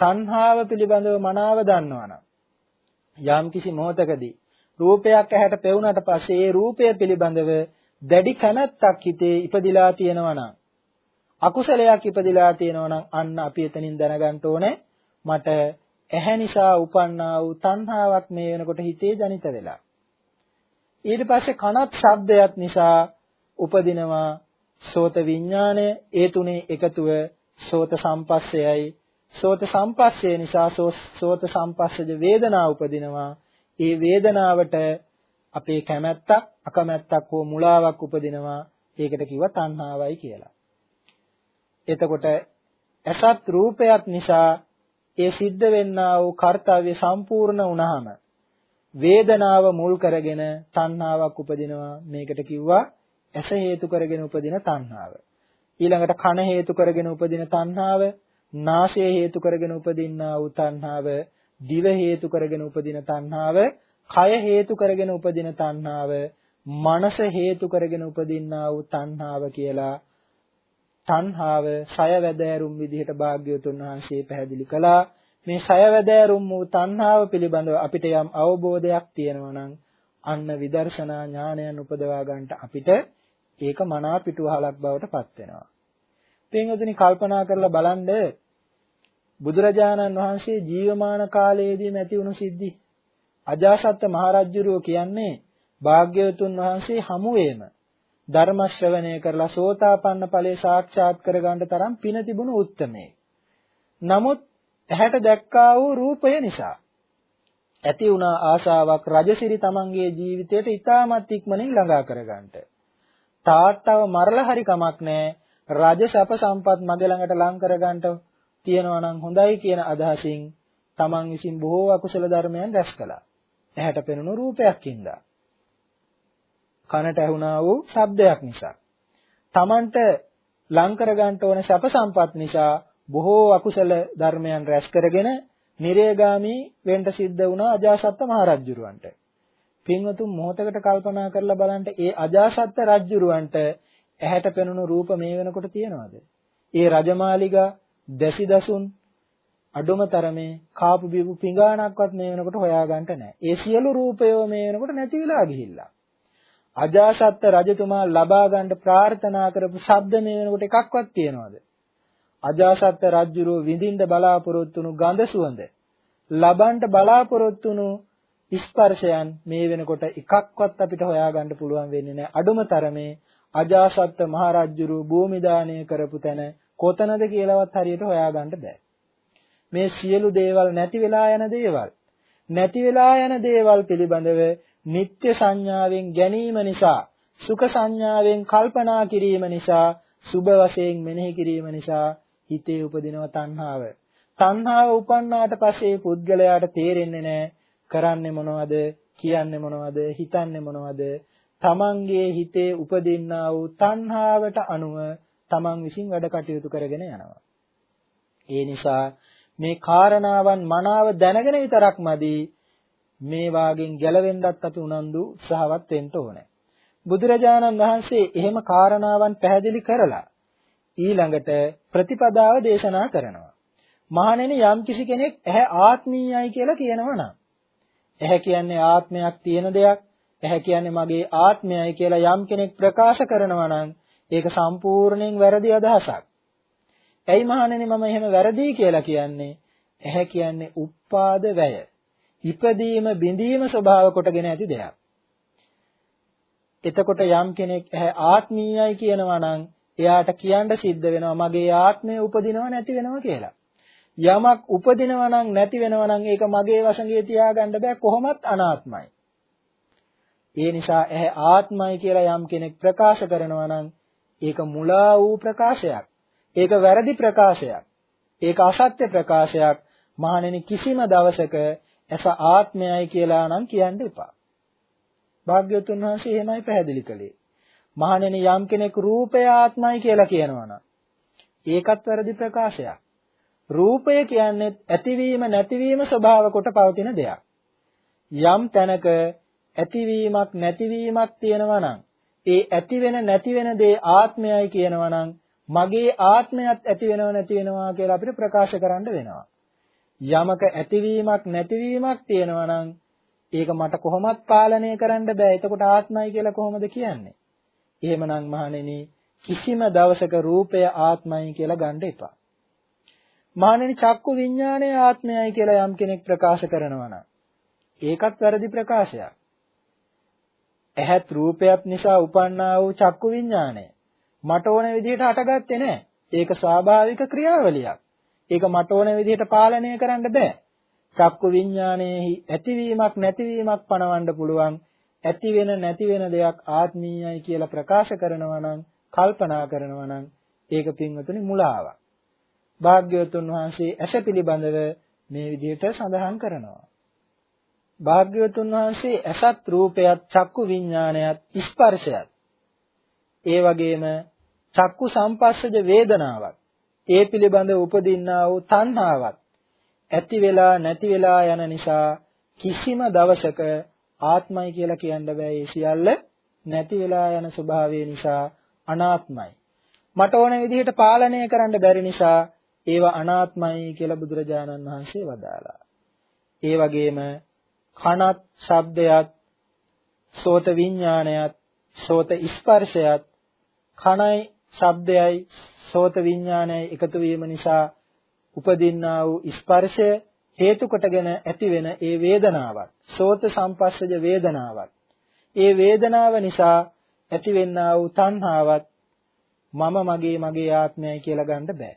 තණ්හාව පිළිබඳව මනාව දන්නවනම් යම් කිසි මොහතකදී රූපයක් ඇහැට පෙවුනට පස්සේ ඒ රූපය පිළිබඳව දැඩි කැමැත්තක් හිතේ ඉපදිලා තියෙනවා නම් අකුසලයක් ඉපදිලා තියෙනවා නම් අන්න අපි එතනින් දැනගන්න ඕනේ මට ඇහැ නිසා උපන්නා වූ තණ්හාවක් මේ වෙනකොට හිතේ ජනිත වෙලා. ඊට පස්සේ කනත් ශබ්දයක් නිසා උපදිනවා සෝත විඥාණය ඒ තුනේ එකතුව සෝත සම්පස්සයයි. සෝත සම්පස්සේ නිසා සෝත සම්පස්සජ වේදනාව උපදිනවා. ඒ වේදනාවට අපේ කැමැත්තක් අකමැත්තක් හෝ මුලාවක් උපදිනවා. ඒකට කිව්වා තණ්හාවයි කියලා. එතකොට ඇසත් රූපයක් නිසා ඒ සිද්ධ වෙන්නා වූ කාර්යය සම්පූර්ණ වුණාම වේදනාව මුල් කරගෙන තණ්හාවක් උපදිනවා. මේකට කිව්වා ඇස හේතු කරගෙන උපදින තණ්හාව ඊළඟට කන හේතු කරගෙන උපදින තණ්හාව නාසය හේතු කරගෙන උපදින්නා වූ තණ්හාව දිව හේතු කරගෙන උපදින තණ්හාව කය හේතු කරගෙන උපදින තණ්හාව මනස හේතු කරගෙන උපදින්නා වූ තණ්හාව කියලා තණ්හාව සය වැදෑරුම් විදිහට භාග්‍යවතුන් වහන්සේ පැහැදිලි කළා. මේ සය වැදෑරුම් වූ තණ්හාව පිළිබඳව අපිට යම් අවබෝධයක් තියෙනවා නම් අන්න විදර්ශනා ඥානයන් උපදවා ගන්නට අපිට ඒක මනා පිටුවහලක් බවට පත් වෙනවා. පින්වතුනි කල්පනා කරලා බලන්න බුදුරජාණන් වහන්සේ ජීවමාන කාලයේදී ඇති වුණු සිද්ධි අජාසත් මහරජුරෝ කියන්නේ භාග්‍යවතුන් වහන්සේ හමුවේම ධර්ම ශ්‍රවණය කරලා සෝතාපන්න ඵලයේ සාක්ෂාත් කරගන්න තරම් පින තිබුණු උත්තමේ. නමුත් ඇහැට දැක්කා වූ රූපය නිසා ඇති වුණා ආශාවක් රජසිරි තමන්ගේ ජීවිතයට ඉතාමත් ඉක්මනින් ළඟා කරගන්නට. තාත්තව මරලා හරි කමක් නැහැ. රජ සැප සම්පත් මගේ ළඟට ලං කරගන්නට තියනවා නම් හොඳයි කියන අදහසින් තමන් විසින් බොහෝ අකුසල ධර්මයන් රැස් කළා. ඇහැට පෙනුණු රූපයක් ඉඳා. කනට ඇහුණා වූ ශබ්දයක් නිසා. තමන්ට ලං කරගන්න ඕන සැප සම්පත් නිසා බොහෝ අකුසල ධර්මයන් රැස් කරගෙන නිරේගාමි වෙන්න සිද්ධ වුණා අජාසත්ත මහරජුරවන්ට. පින්වතුන් මොහොතකට කල්පනා කරලා බලන්න ඒ අජාසත්ත රජුරවන්ට ඇහැට පෙනුණු රූප මේ වෙනකොට තියෙනවද? ඒ රජමාලිගා දැසි දසුන් අඩුම තරමේ කාපු බිපු පිඟානක්වත් මේ වෙනකොට හොයාගන්න නැහැ. ඒ සියලු රූපයෝ මේ වෙනකොට නැති වෙලා ගිහිල්ලා. අජාසත්ත රජතුමා ලබා ගන්න ප්‍රාර්ථනා කරපු ශබ්ද මේ වෙනකොට එකක්වත් තියනවද? අජාසත්ත රජුරෝ විඳින්න බලාපොරොත්තු වුණු ගඳ සුවඳ ලබන්න බලාපොරොත්තු වුණු ස්පර්ශයන් මේ වෙනකොට එකක්වත් අපිට හොයාගන්න පුළුවන් වෙන්නේ නැහැ. අඩුම තරමේ අජාසත්ත මහරජුරු භූමි දානය කරපු තැන කොතනද කියලාවත් හරියට හොයාගන්න බෑ. මේ සියලු දේවල් නැති වෙලා යන දේවල්. නැති වෙලා යන දේවල් පිළිබඳව නিত্য සංඥාවෙන් ගැනීම නිසා සුඛ සංඥාවෙන් කල්පනා කිරීම නිසා සුභ වශයෙන් මෙනෙහි කිරීම නිසා හිතේ උපදිනව තණ්හාව. තණ්හාව උපන්නාට පස්සේ පුද්ගලයාට තේරෙන්නේ නැහැ කරන්නේ මොනවද කියන්නේ මොනවද හිතන්නේ මොනවද තමන්ගේ හිතේ උපදින්නා වූ තණ්හාවට අනුව තමන් විසින් වැඩ කටයුතු කරගෙන යනවා. ඒ නිසා මේ කාරණාවන් මනාව දැනගෙන විතරක් මදි මේ වාගෙන් ගැලවෙන්නත් අපි උනන්දු උත්සාහවත් වෙන්න ඕනේ. බුදුරජාණන් වහන්සේ එහෙම කාරණාවන් පැහැදිලි කරලා ඊළඟට ප්‍රතිපදාව දේශනා කරනවා. මහණෙනි යම් කිසි කෙනෙක් ඇහැ ආත්මීයයි කියලා කියනවා නම් ඇහැ කියන්නේ ආත්මයක් තියෙන දෙයක් ඇහැ කියන්නේ මගේ ආත්මයයි කියලා යම් කෙනෙක් ප්‍රකාශ කරනවා නම් ඒක සම්පූර්ණයෙන් වැරදි අදහසක්. ඇයි මහණෙනි මම එහෙම වැරදි කියලා කියන්නේ? ඇහැ කියන්නේ උපාද වැය. ඉපදීම බිඳීම ස්වභාව කොටගෙන ඇති දෙයක්. එතකොට යම් කෙනෙක් ඇහැ ආත්මීයයි කියනවා නම් එයාට කියන්න සිද්ධ වෙනවා මගේ ආත්මය උපදිනව නැති වෙනව කියලා. යමක් උපදිනවා නම් නැති වෙනවා නම් ඒක මගේ වශයෙන් තියාගන්න බෑ කොහොමත් අනාත්මයි. ඒ නිසා ඇහැ ආත්මයි කියලා යම් කෙනෙක් ප්‍රකාශ කරනවා නම් ඒක මුලා වූ ප්‍රකාශයක්. ඒක වැරදි ප්‍රකාශයක්. ඒක අසත්‍ය ප්‍රකාශයක්. මහණෙනි කිසිම දවසක ඇස ආත්මයයි කියලා නම් කියන්න එපා. භාග්‍යවතුන් වහන්සේ එහෙමයි පැහැදිලි කළේ. මහණෙනි යම් කෙනෙක් රූපය ආත්මයි කියලා කියනවනම් ඒකත් වැරදි ප්‍රකාශයක්. රූපය කියන්නේ ඇතිවීම නැතිවීම ස්වභාව කොට පවතින දෙයක්. යම් තැනක ඇතිවීමක් නැතිවීමක් තියෙනවා නම් ඒ ඇති වෙන නැති වෙන දේ ආත්මයයි කියනවා නම් මගේ ආත්මයත් ඇති වෙනව නැති වෙනවා කියලා අපිට ප්‍රකාශ කරන්න වෙනවා. යමක ඇතිවීමක් නැතිවීමක් තියෙනවා නම් ඒක මට කොහොමත් පාලනය කරන්න බෑ. එතකොට ආත්මයි කියලා කොහොමද කියන්නේ? එහෙමනම් මහණෙනි කිසිම දවසක රූපය ආත්මයි කියලා ගන්න එපා. මහණෙනි චක්කු විඥානය ආත්මයයි කියලා යම් කෙනෙක් ප්‍රකාශ කරනවා නම් ඒකත් වැරදි ප්‍රකාශයක්. ඇහත් රූපයක් නිසා උපන්නා වූ චක්කු විඥානය මට ඕන විදිහට හටගත්තේ නැහැ. ඒක ස්වාභාවික ක්‍රියාවලියක්. ඒක මට ඕන විදිහට පාලනය කරන්න බෑ. චක්කු විඥානයේහි ඇතිවීමක් නැතිවීමක් පණවන්න පුළුවන්. ඇති වෙන නැති වෙන දෙයක් ආත්මීයයි කියලා ප්‍රකාශ කරනවා නම් කල්පනා කරනවා නම් ඒක පින්වතුනි මුලාවක්. භාග්‍යවතුන් වහන්සේ ඇස පිළිබඳව මේ විදිහට සඳහන් කරනවා. භාග්‍යවතුන් වහන්සේ ඇසත් රූපයත් චක්කු විඥානයත් ස්පර්ශයත් ඒ වගේම චක්කු සම්පස්සජ වේදනාවක් ඒ පිළිබඳ උපදින්නා වූ තණ්හාවක් ඇති වෙලා නැති වෙලා යන නිසා කිසිම දවසක ආත්මයි කියලා කියන්න බෑ ඒ සියල්ල නැති වෙලා යන ස්වභාවය නිසා අනාත්මයි මට ඕන විදිහට පාලනය කරන්න බැරි නිසා ඒවා අනාත්මයි කියලා බුදුරජාණන් වහන්සේ වදාලා ඒ වගේම කනත් ශබ්දයත් සෝත විඥානයත් සෝත ස්පර්ශයත් කනයි ශබ්දයයි සෝත විඥානයයි එකතු වීම නිසා උපදින්නා වූ ස්පර්ශය හේතු කොටගෙන ඇතිවෙන ඒ වේදනාවක් සෝත සම්පස්සජ වේදනාවක්. ඒ වේදනාව නිසා ඇතිවෙන්නා වූ තණ්හාවත් මම මගේ මගේ ආත්මයයි කියලා ගන්න බෑ.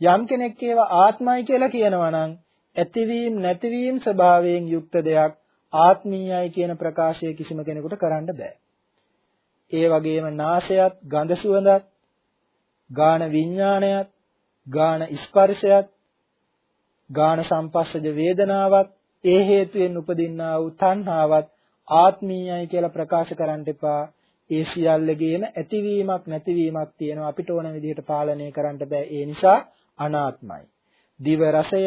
යම් කෙනෙක් ඒවා ආත්මයි කියලා කියනවා නම් ඇතිවීම නැතිවීම ස්වභාවයෙන් යුක්ත දෙයක් ආත්මීයයි කියන ප්‍රකාශය කිසිම කෙනෙකුට කරන්න බෑ. ඒ වගේම නාසයත් ගඳ සුවඳත් ගාන විඥානයත් ගාන ස්පර්ශයත් ගාන සම්පස්සජ වේදනාවත් ඒ හේතුවෙන් උපදින්නා වූ තණ්හාවත් ආත්මීයයි කියලා ප්‍රකාශ කරන්න එපා. ඒ සියල්ලගේම ඇතිවීමක් නැතිවීමක් තියෙනවා අපිට ඕන විදිහට පාලනය කරන්න බෑ. ඒ නිසා අනාත්මයි. දිව රසය,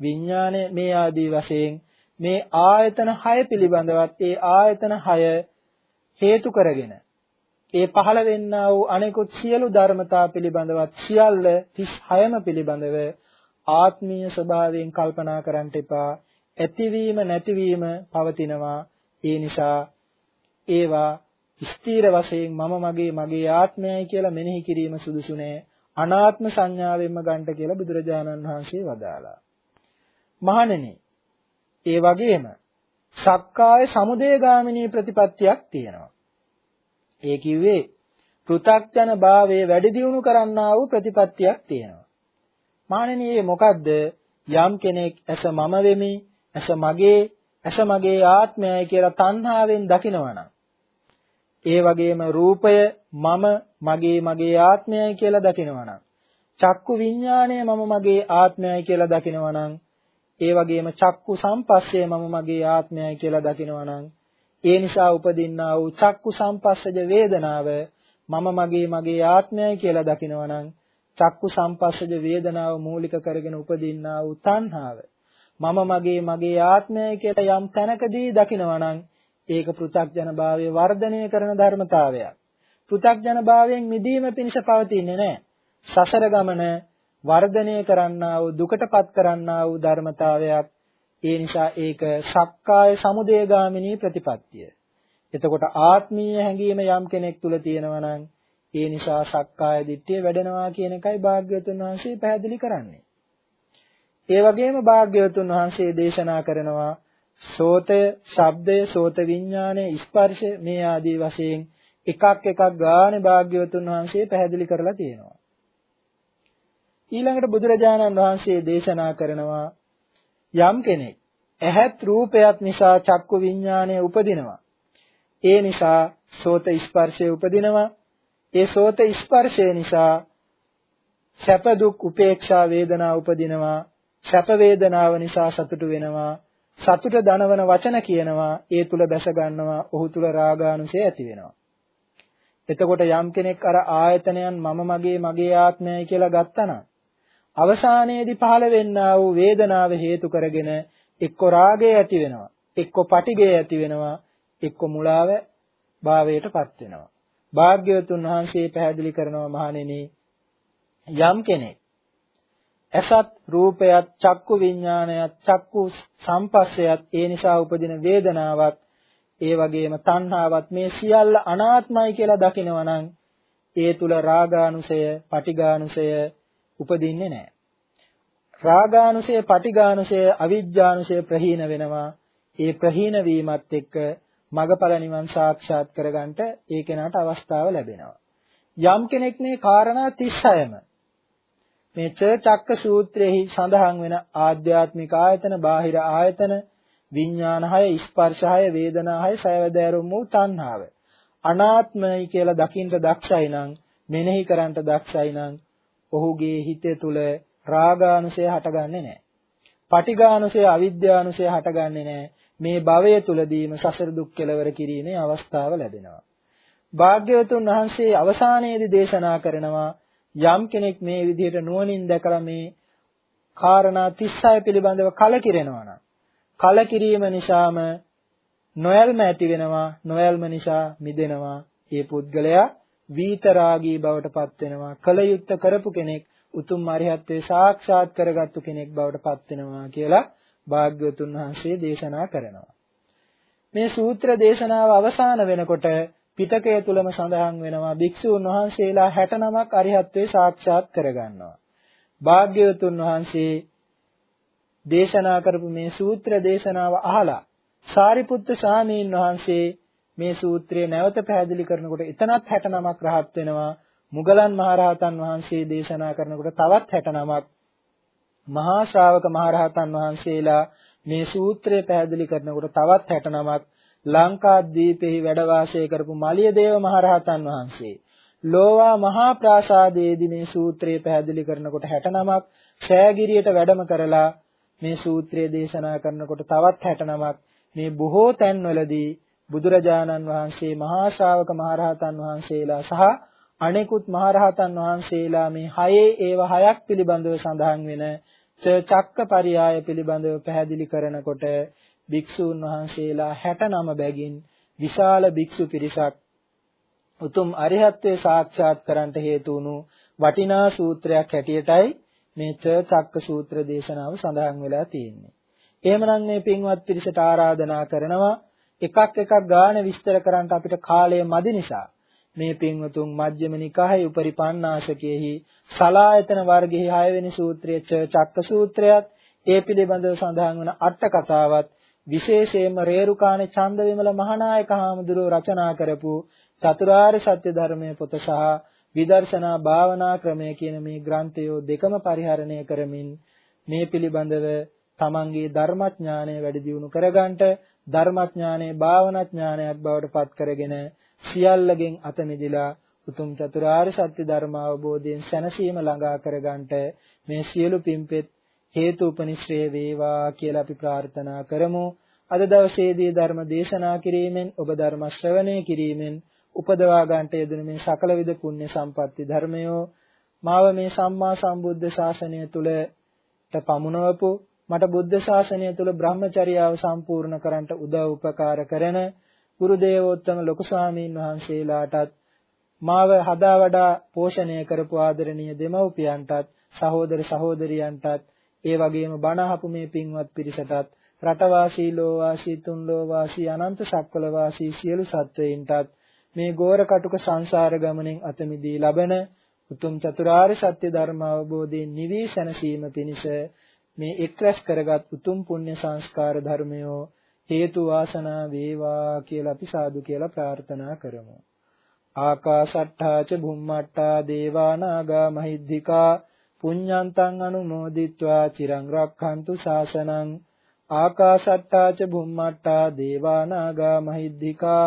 විඥානය මේ ආදී වශයෙන් මේ ආයතන 6 පිළිබඳවත් ඒ ආයතන 6 හේතු කරගෙන ඒ පහළ වෙන්නා වූ අනෙකුත් සියලු ධර්මතා පිළිබඳවත් සියල්ල 36ම පිළිබඳව ආත්මීය ස්වභාවයෙන් කල්පනා කරන්නට එපා. ඇතිවීම නැතිවීම පවතිනවා. ඒ නිසා ඒවා ස්ථීර වශයෙන් මම මගේ මගේ ආත්මයයි කියලා මෙනෙහි කිරීම සුදුසු නෑ. අනාත්ම සංඥාවෙන්ම ගන්නට කියලා බුදුරජාණන් වහන්සේ වදාලා. මහණෙනි, ඒ වගේම සක්කාය සමුදයගාමිනී ප්‍රතිපත්තියක් තියෙනවා. ඒ කිව්වේ පෘ탁ජන භාවයේ වැඩි දියුණු කරන්නා වූ ප්‍රතිපත්තියක් තියෙනවා. මහණෙනි මේ මොකද්ද? යම් කෙනෙක් ඇස මම වෙමි, ඇස මගේ, ඇස මගේ ආත්මයයි කියලා තණ්හාවෙන් දකිනවනම් ඒ වගේම රූපය මම මගේ මගේ ආත්මයයි කියලා දකිනවනම් චක්කු විඥාණය මම මගේ ආත්මයයි කියලා දකිනවනම් ඒ වගේම චක්කු සම්පස්සේ මම මගේ ආත්මයයි කියලා දකිනවනම් ඒ නිසා උපදින්නා වූ චක්කු සම්පස්සජ වේදනාව මම මගේ මගේ ආත්මයයි කියලා දකිනවනම් චක්කු සම්පස්සජ වේදනාව මූලික කරගෙන උපදින්නා වූ තණ්හාව මම මගේ මගේ ආත්මයයි කියලා යම් තැනකදී දකිනවනම් ඒක පෘථග්ජන භාවයේ වර්ධනය කරන ධර්මතාවයක්. පෘථග්ජන භාවයෙන් මිදීම පිණිස පවතින්නේ නැහැ. සසර ගමන වර්ධනය කරන්නා වූ දුකටපත් කරන්නා වූ ධර්මතාවයක් ඒ නිසා ඒක සක්කාය සමුදයගාමිනී ප්‍රතිපත්තිය. එතකොට ආත්මීය හැඟීම යම් කෙනෙක් තුල තියෙනවා නම් ඒ නිසා සක්කාය දිට්ඨිය වැඩෙනවා කියන එකයි භාග්‍යවතුන් වහන්සේ පැහැදිලි කරන්නේ. ඒ වගේම භාග්‍යවතුන් වහන්සේ දේශනා කරනවා සෝතය, ශබ්දය, සෝත විඥානය, ස්පර්ශය මේ ආදී වශයෙන් එකක් එකක් ගානේ භාග්‍යවතුන් වහන්සේ පැහැදිලි කරලා තියෙනවා. ඊළඟට බුදුරජාණන් වහන්සේ දේශනා කරනවා යම් කෙනෙක් ඇහත් රූපයත් නිසා චක්කු විඥානය උපදිනවා. ඒ නිසා සෝත ස්පර්ශය උපදිනවා. ඒ සෝත ස්පර්ශය නිසා සැප දුක් උපේක්ෂා වේදනා උපදිනවා. සැප වේදනාව නිසා සතුටු වෙනවා. සතුට දනවන වචන කියනවා. ඒ තුල බැස ගන්නවා. ඔහු තුල රාගානුසය ඇති වෙනවා. එතකොට යම් කෙනෙක් අර ආයතනයන් මම මගේ මගේ ආත්මයයි කියලා ගත්තනම් අවසානයේදී පහළ වෙන්නා වූ වේදනාව හේතු කරගෙන එක්ක රාගය ඇති වෙනවා එක්ක පටිගය ඇති වෙනවා එක්ක මුලාව භාවයටපත් වෙනවා. භාග්‍යවතුන් වහන්සේ පැහැදිලි කරනවා මහණෙනි යම් කෙනෙක් ඇසත් රූපයත් චක්කු විඥානයත් චක්කු සම්පස්සයත් ඒ නිසා උපදින වේදනාවත් ඒ වගේම තණ්හාවත් මේ සියල්ල අනාත්මයි කියලා දකිනවනම් ඒ තුල රාගානුසය, පටිඝානුසය උපදින්නේ නැහැ. රාගානුසය, පටිඝානුසය, අවිජ්ජානුසය ප්‍රහීන වෙනවා. ඒ ප්‍රහීන වීමත් එක්ක මගඵල නිවන් සාක්ෂාත් කරගන්නට ඒ කෙනාට අවස්ථාව ලැබෙනවා. යම් කෙනෙක් මේ කාරණා 36ම මේ චක්ක සූත්‍රයේහි සඳහන් වෙන ආධ්‍යාත්මික ආයතන, බාහිර ආයතන, විඥාන හය, ස්පර්ශ හය, වේදනා හය, සයවැදෑරුම් වූ තණ්හාව. අනාත්මයි කියලා දකින්න දක්ෂයි නම්, මෙනෙහි කරන්නට දක්ෂයි නම්, ඔහුගේ හිතේ තුල රාගානුසය හටගන්නේ නැහැ. පටිඝානුසය, අවිද්‍යානුසය හටගන්නේ නැහැ. මේ භවය තුලදීම සසර දුක් කෙලවර කිරීමේ අවස්ථාව ලැබෙනවා. භාග්‍යවතුන් වහන්සේ අවසානයේදී දේශනා කරනවා යම් කෙනෙක් මේ විදිහට නුවණින් දැකලා මේ කාරණා 36 පිළිබඳව කලකිරෙනවා නම් කලකිරීම නිසාම නොයල්ම ඇති වෙනවා නොයල්ම නිසා මිදෙනවා. ඒ පුද්ගලයා වීතරාගී බවට පත් වෙනවා. කලයුත්ත කරපු කෙනෙක් උතුම් අරිහත්ත්වේ සාක්ෂාත් කරගත්තු කෙනෙක් බවට පත් වෙනවා කියලා භාග්‍යවතුන් වහන්සේ දේශනා කරනවා. මේ සූත්‍ර දේශනාව අවසාන වෙනකොට පිටකය තුලම සඳහන් වෙනවා භික්ෂුන් වහන්සේලා 69ක් අරිහත්ත්වේ සාක්ෂාත් කරගන්නවා. භාග්‍යවතුන් වහන්සේ දේශනා කරපු මේ සූත්‍ර දේශනාව අහලා සාරිපුත්ත ස්වාමීන් වහන්සේ මේ සූත්‍රය නැවත පැහැදිලි කරනකොට එතනත් 69ක් රහත් වෙනවා. මුගලන් මහරහතන් වහන්සේ දේශනා කරනකොට තවත් 69ක් මහා ශ්‍රාවක මහරහතන් වහන්සේලා මේ සූත්‍රය පැහැදිලි කරනකොට තවත් 69ක් ලංකාද්වීපෙහි වැඩ වාසය කරපු මලියදේව මහරහතන් වහන්සේ. ලෝවා මහා ප්‍රාසාදයේදී මේ සූත්‍රය පැහැදිලි කරනකොට 69ක් ශෑගිරියට වැඩම කරලා මේ සූත්‍රය දේශනා කරනකොට තවත් 69ක් මේ බොහෝ තැන්වලදී බුදුරජාණන් වහන්සේ මහා ශ්‍රාවක මහරහතන් වහන්සේලා සහ අනෙකුත් මහරහතන් වහන්සේලා මේ හයේ ඒව හයක් පිළිබඳව සඳහන් වෙන චක්කපරියාය පිළිබඳව පැහැදිලි කරනකොට භික්ෂූන් වහන්සේලා 69 බැගින් විශාල භික්ෂු පිරිසක් උතුම් අරිහත්ත්වයේ සාක්ෂාත් කරන්ට හේතු වුණු වටිනා සූත්‍රයක් හැටියටයි මේ චක්ක සූත්‍ර දේශනාව සඳහන් වෙලා තියෙන්නේ. එහෙමනම් මේ පින්වත් පිරිසට ආරාධනා කරනවා එකක් එකක් ගාන විස්තර කරන්න අපිට කාලය මදි නිසා මේ පින්වතුන් මජ්ක්‍ධිම නිකායේ උපරිපන්නාසකයේහි සලායතන වර්ගයේ 6 වෙනි සූත්‍රයේ චක්ක සූත්‍රයත් ඒ පිළිබඳව සඳහන් වන අට කතාවත් විශේෂයෙන්ම රේරුකාණේ චන්දවිමල මහානායක හාමුදුරුවෝ රචනා කරපු චතුරාර්ය සත්‍ය ධර්මයේ පොත සහ විදර්ශනා භාවනා ක්‍රමය කියන මේ ග්‍රන්ථය දෙකම පරිහරණය කරමින් මේ පිළිබඳව තමන්ගේ ධර්මඥානය වැඩි දියුණු කරගන්නට ධර්මඥානයේ භාවනාඥානයක් බවට පත් කරගෙන සියල්ලගෙන් අත මිදලා උතුම් චතුරාර්ය සත්‍ය ධර්ම අවබෝධයෙන් සැනසීම ළඟා කරගන්නට මේ සියලු පින්පෙත් හේතු උපනිශ්‍රේ වේවා කියලා අපි ප්‍රාර්ථනා කරමු. අද දවසේදී ධර්ම දේශනා කිරීමෙන් ඔබ ධර්ම ශ්‍රවණය කිරීමෙන් උපදවා ගන්නට යෙදුණු මේ සකල විද පුණ්‍ය සම්පatti ධර්මයෝ මාව මේ සම්මා සම්බුද්ධ ශාසනය තුලට පමුණවපු මට බුද්ධ ශාසනය තුල බ්‍රහ්මචර්යාව සම්පූර්ණ කරන්නට උදව් උපකාර කරන ගුරු දේවෝත්තම ලොකු ස්වාමීන් වහන්සේලාටත් මාව හදා වඩා පෝෂණය කරපු ආදරණීය දෙමව්පියන්ටත් සහෝදර සහෝදරියන්ටත් ඒ වගේම බණ අහපු මේ පින්වත් පිරිසටත් රටවාසී ලෝවාසී තුන් ලෝවාසී අනන්ත සක්වල වාසී සියලු සත්වයින්ටත් මේ ගෝර කටුක සංසාර ගමනෙන් අත මිදී ලබන උතුම් චතුරාර්ය සත්‍ය ධර්ම අවබෝධයෙන් නිවී සැනසීම පිණිස මේ එක්රැස් කරගත් උතුම් පුණ්‍ය සංස්කාර ධර්මයෝ හේතු වාසනා වේවා කියලා අපි සාදු කියලා ප්‍රාර්ථනා කරමු. ආකාසට්ඨා ච භුම්මට්ඨා දේවා නාග මහිද්దికා පුඤ්ඤන්තං අනුමෝදිත්වා චිරං රක්ඛන්තු ශාසනං ආකාසට්ඨා ච භුම්මට්ඨා දේවා නාග මහිද්దికා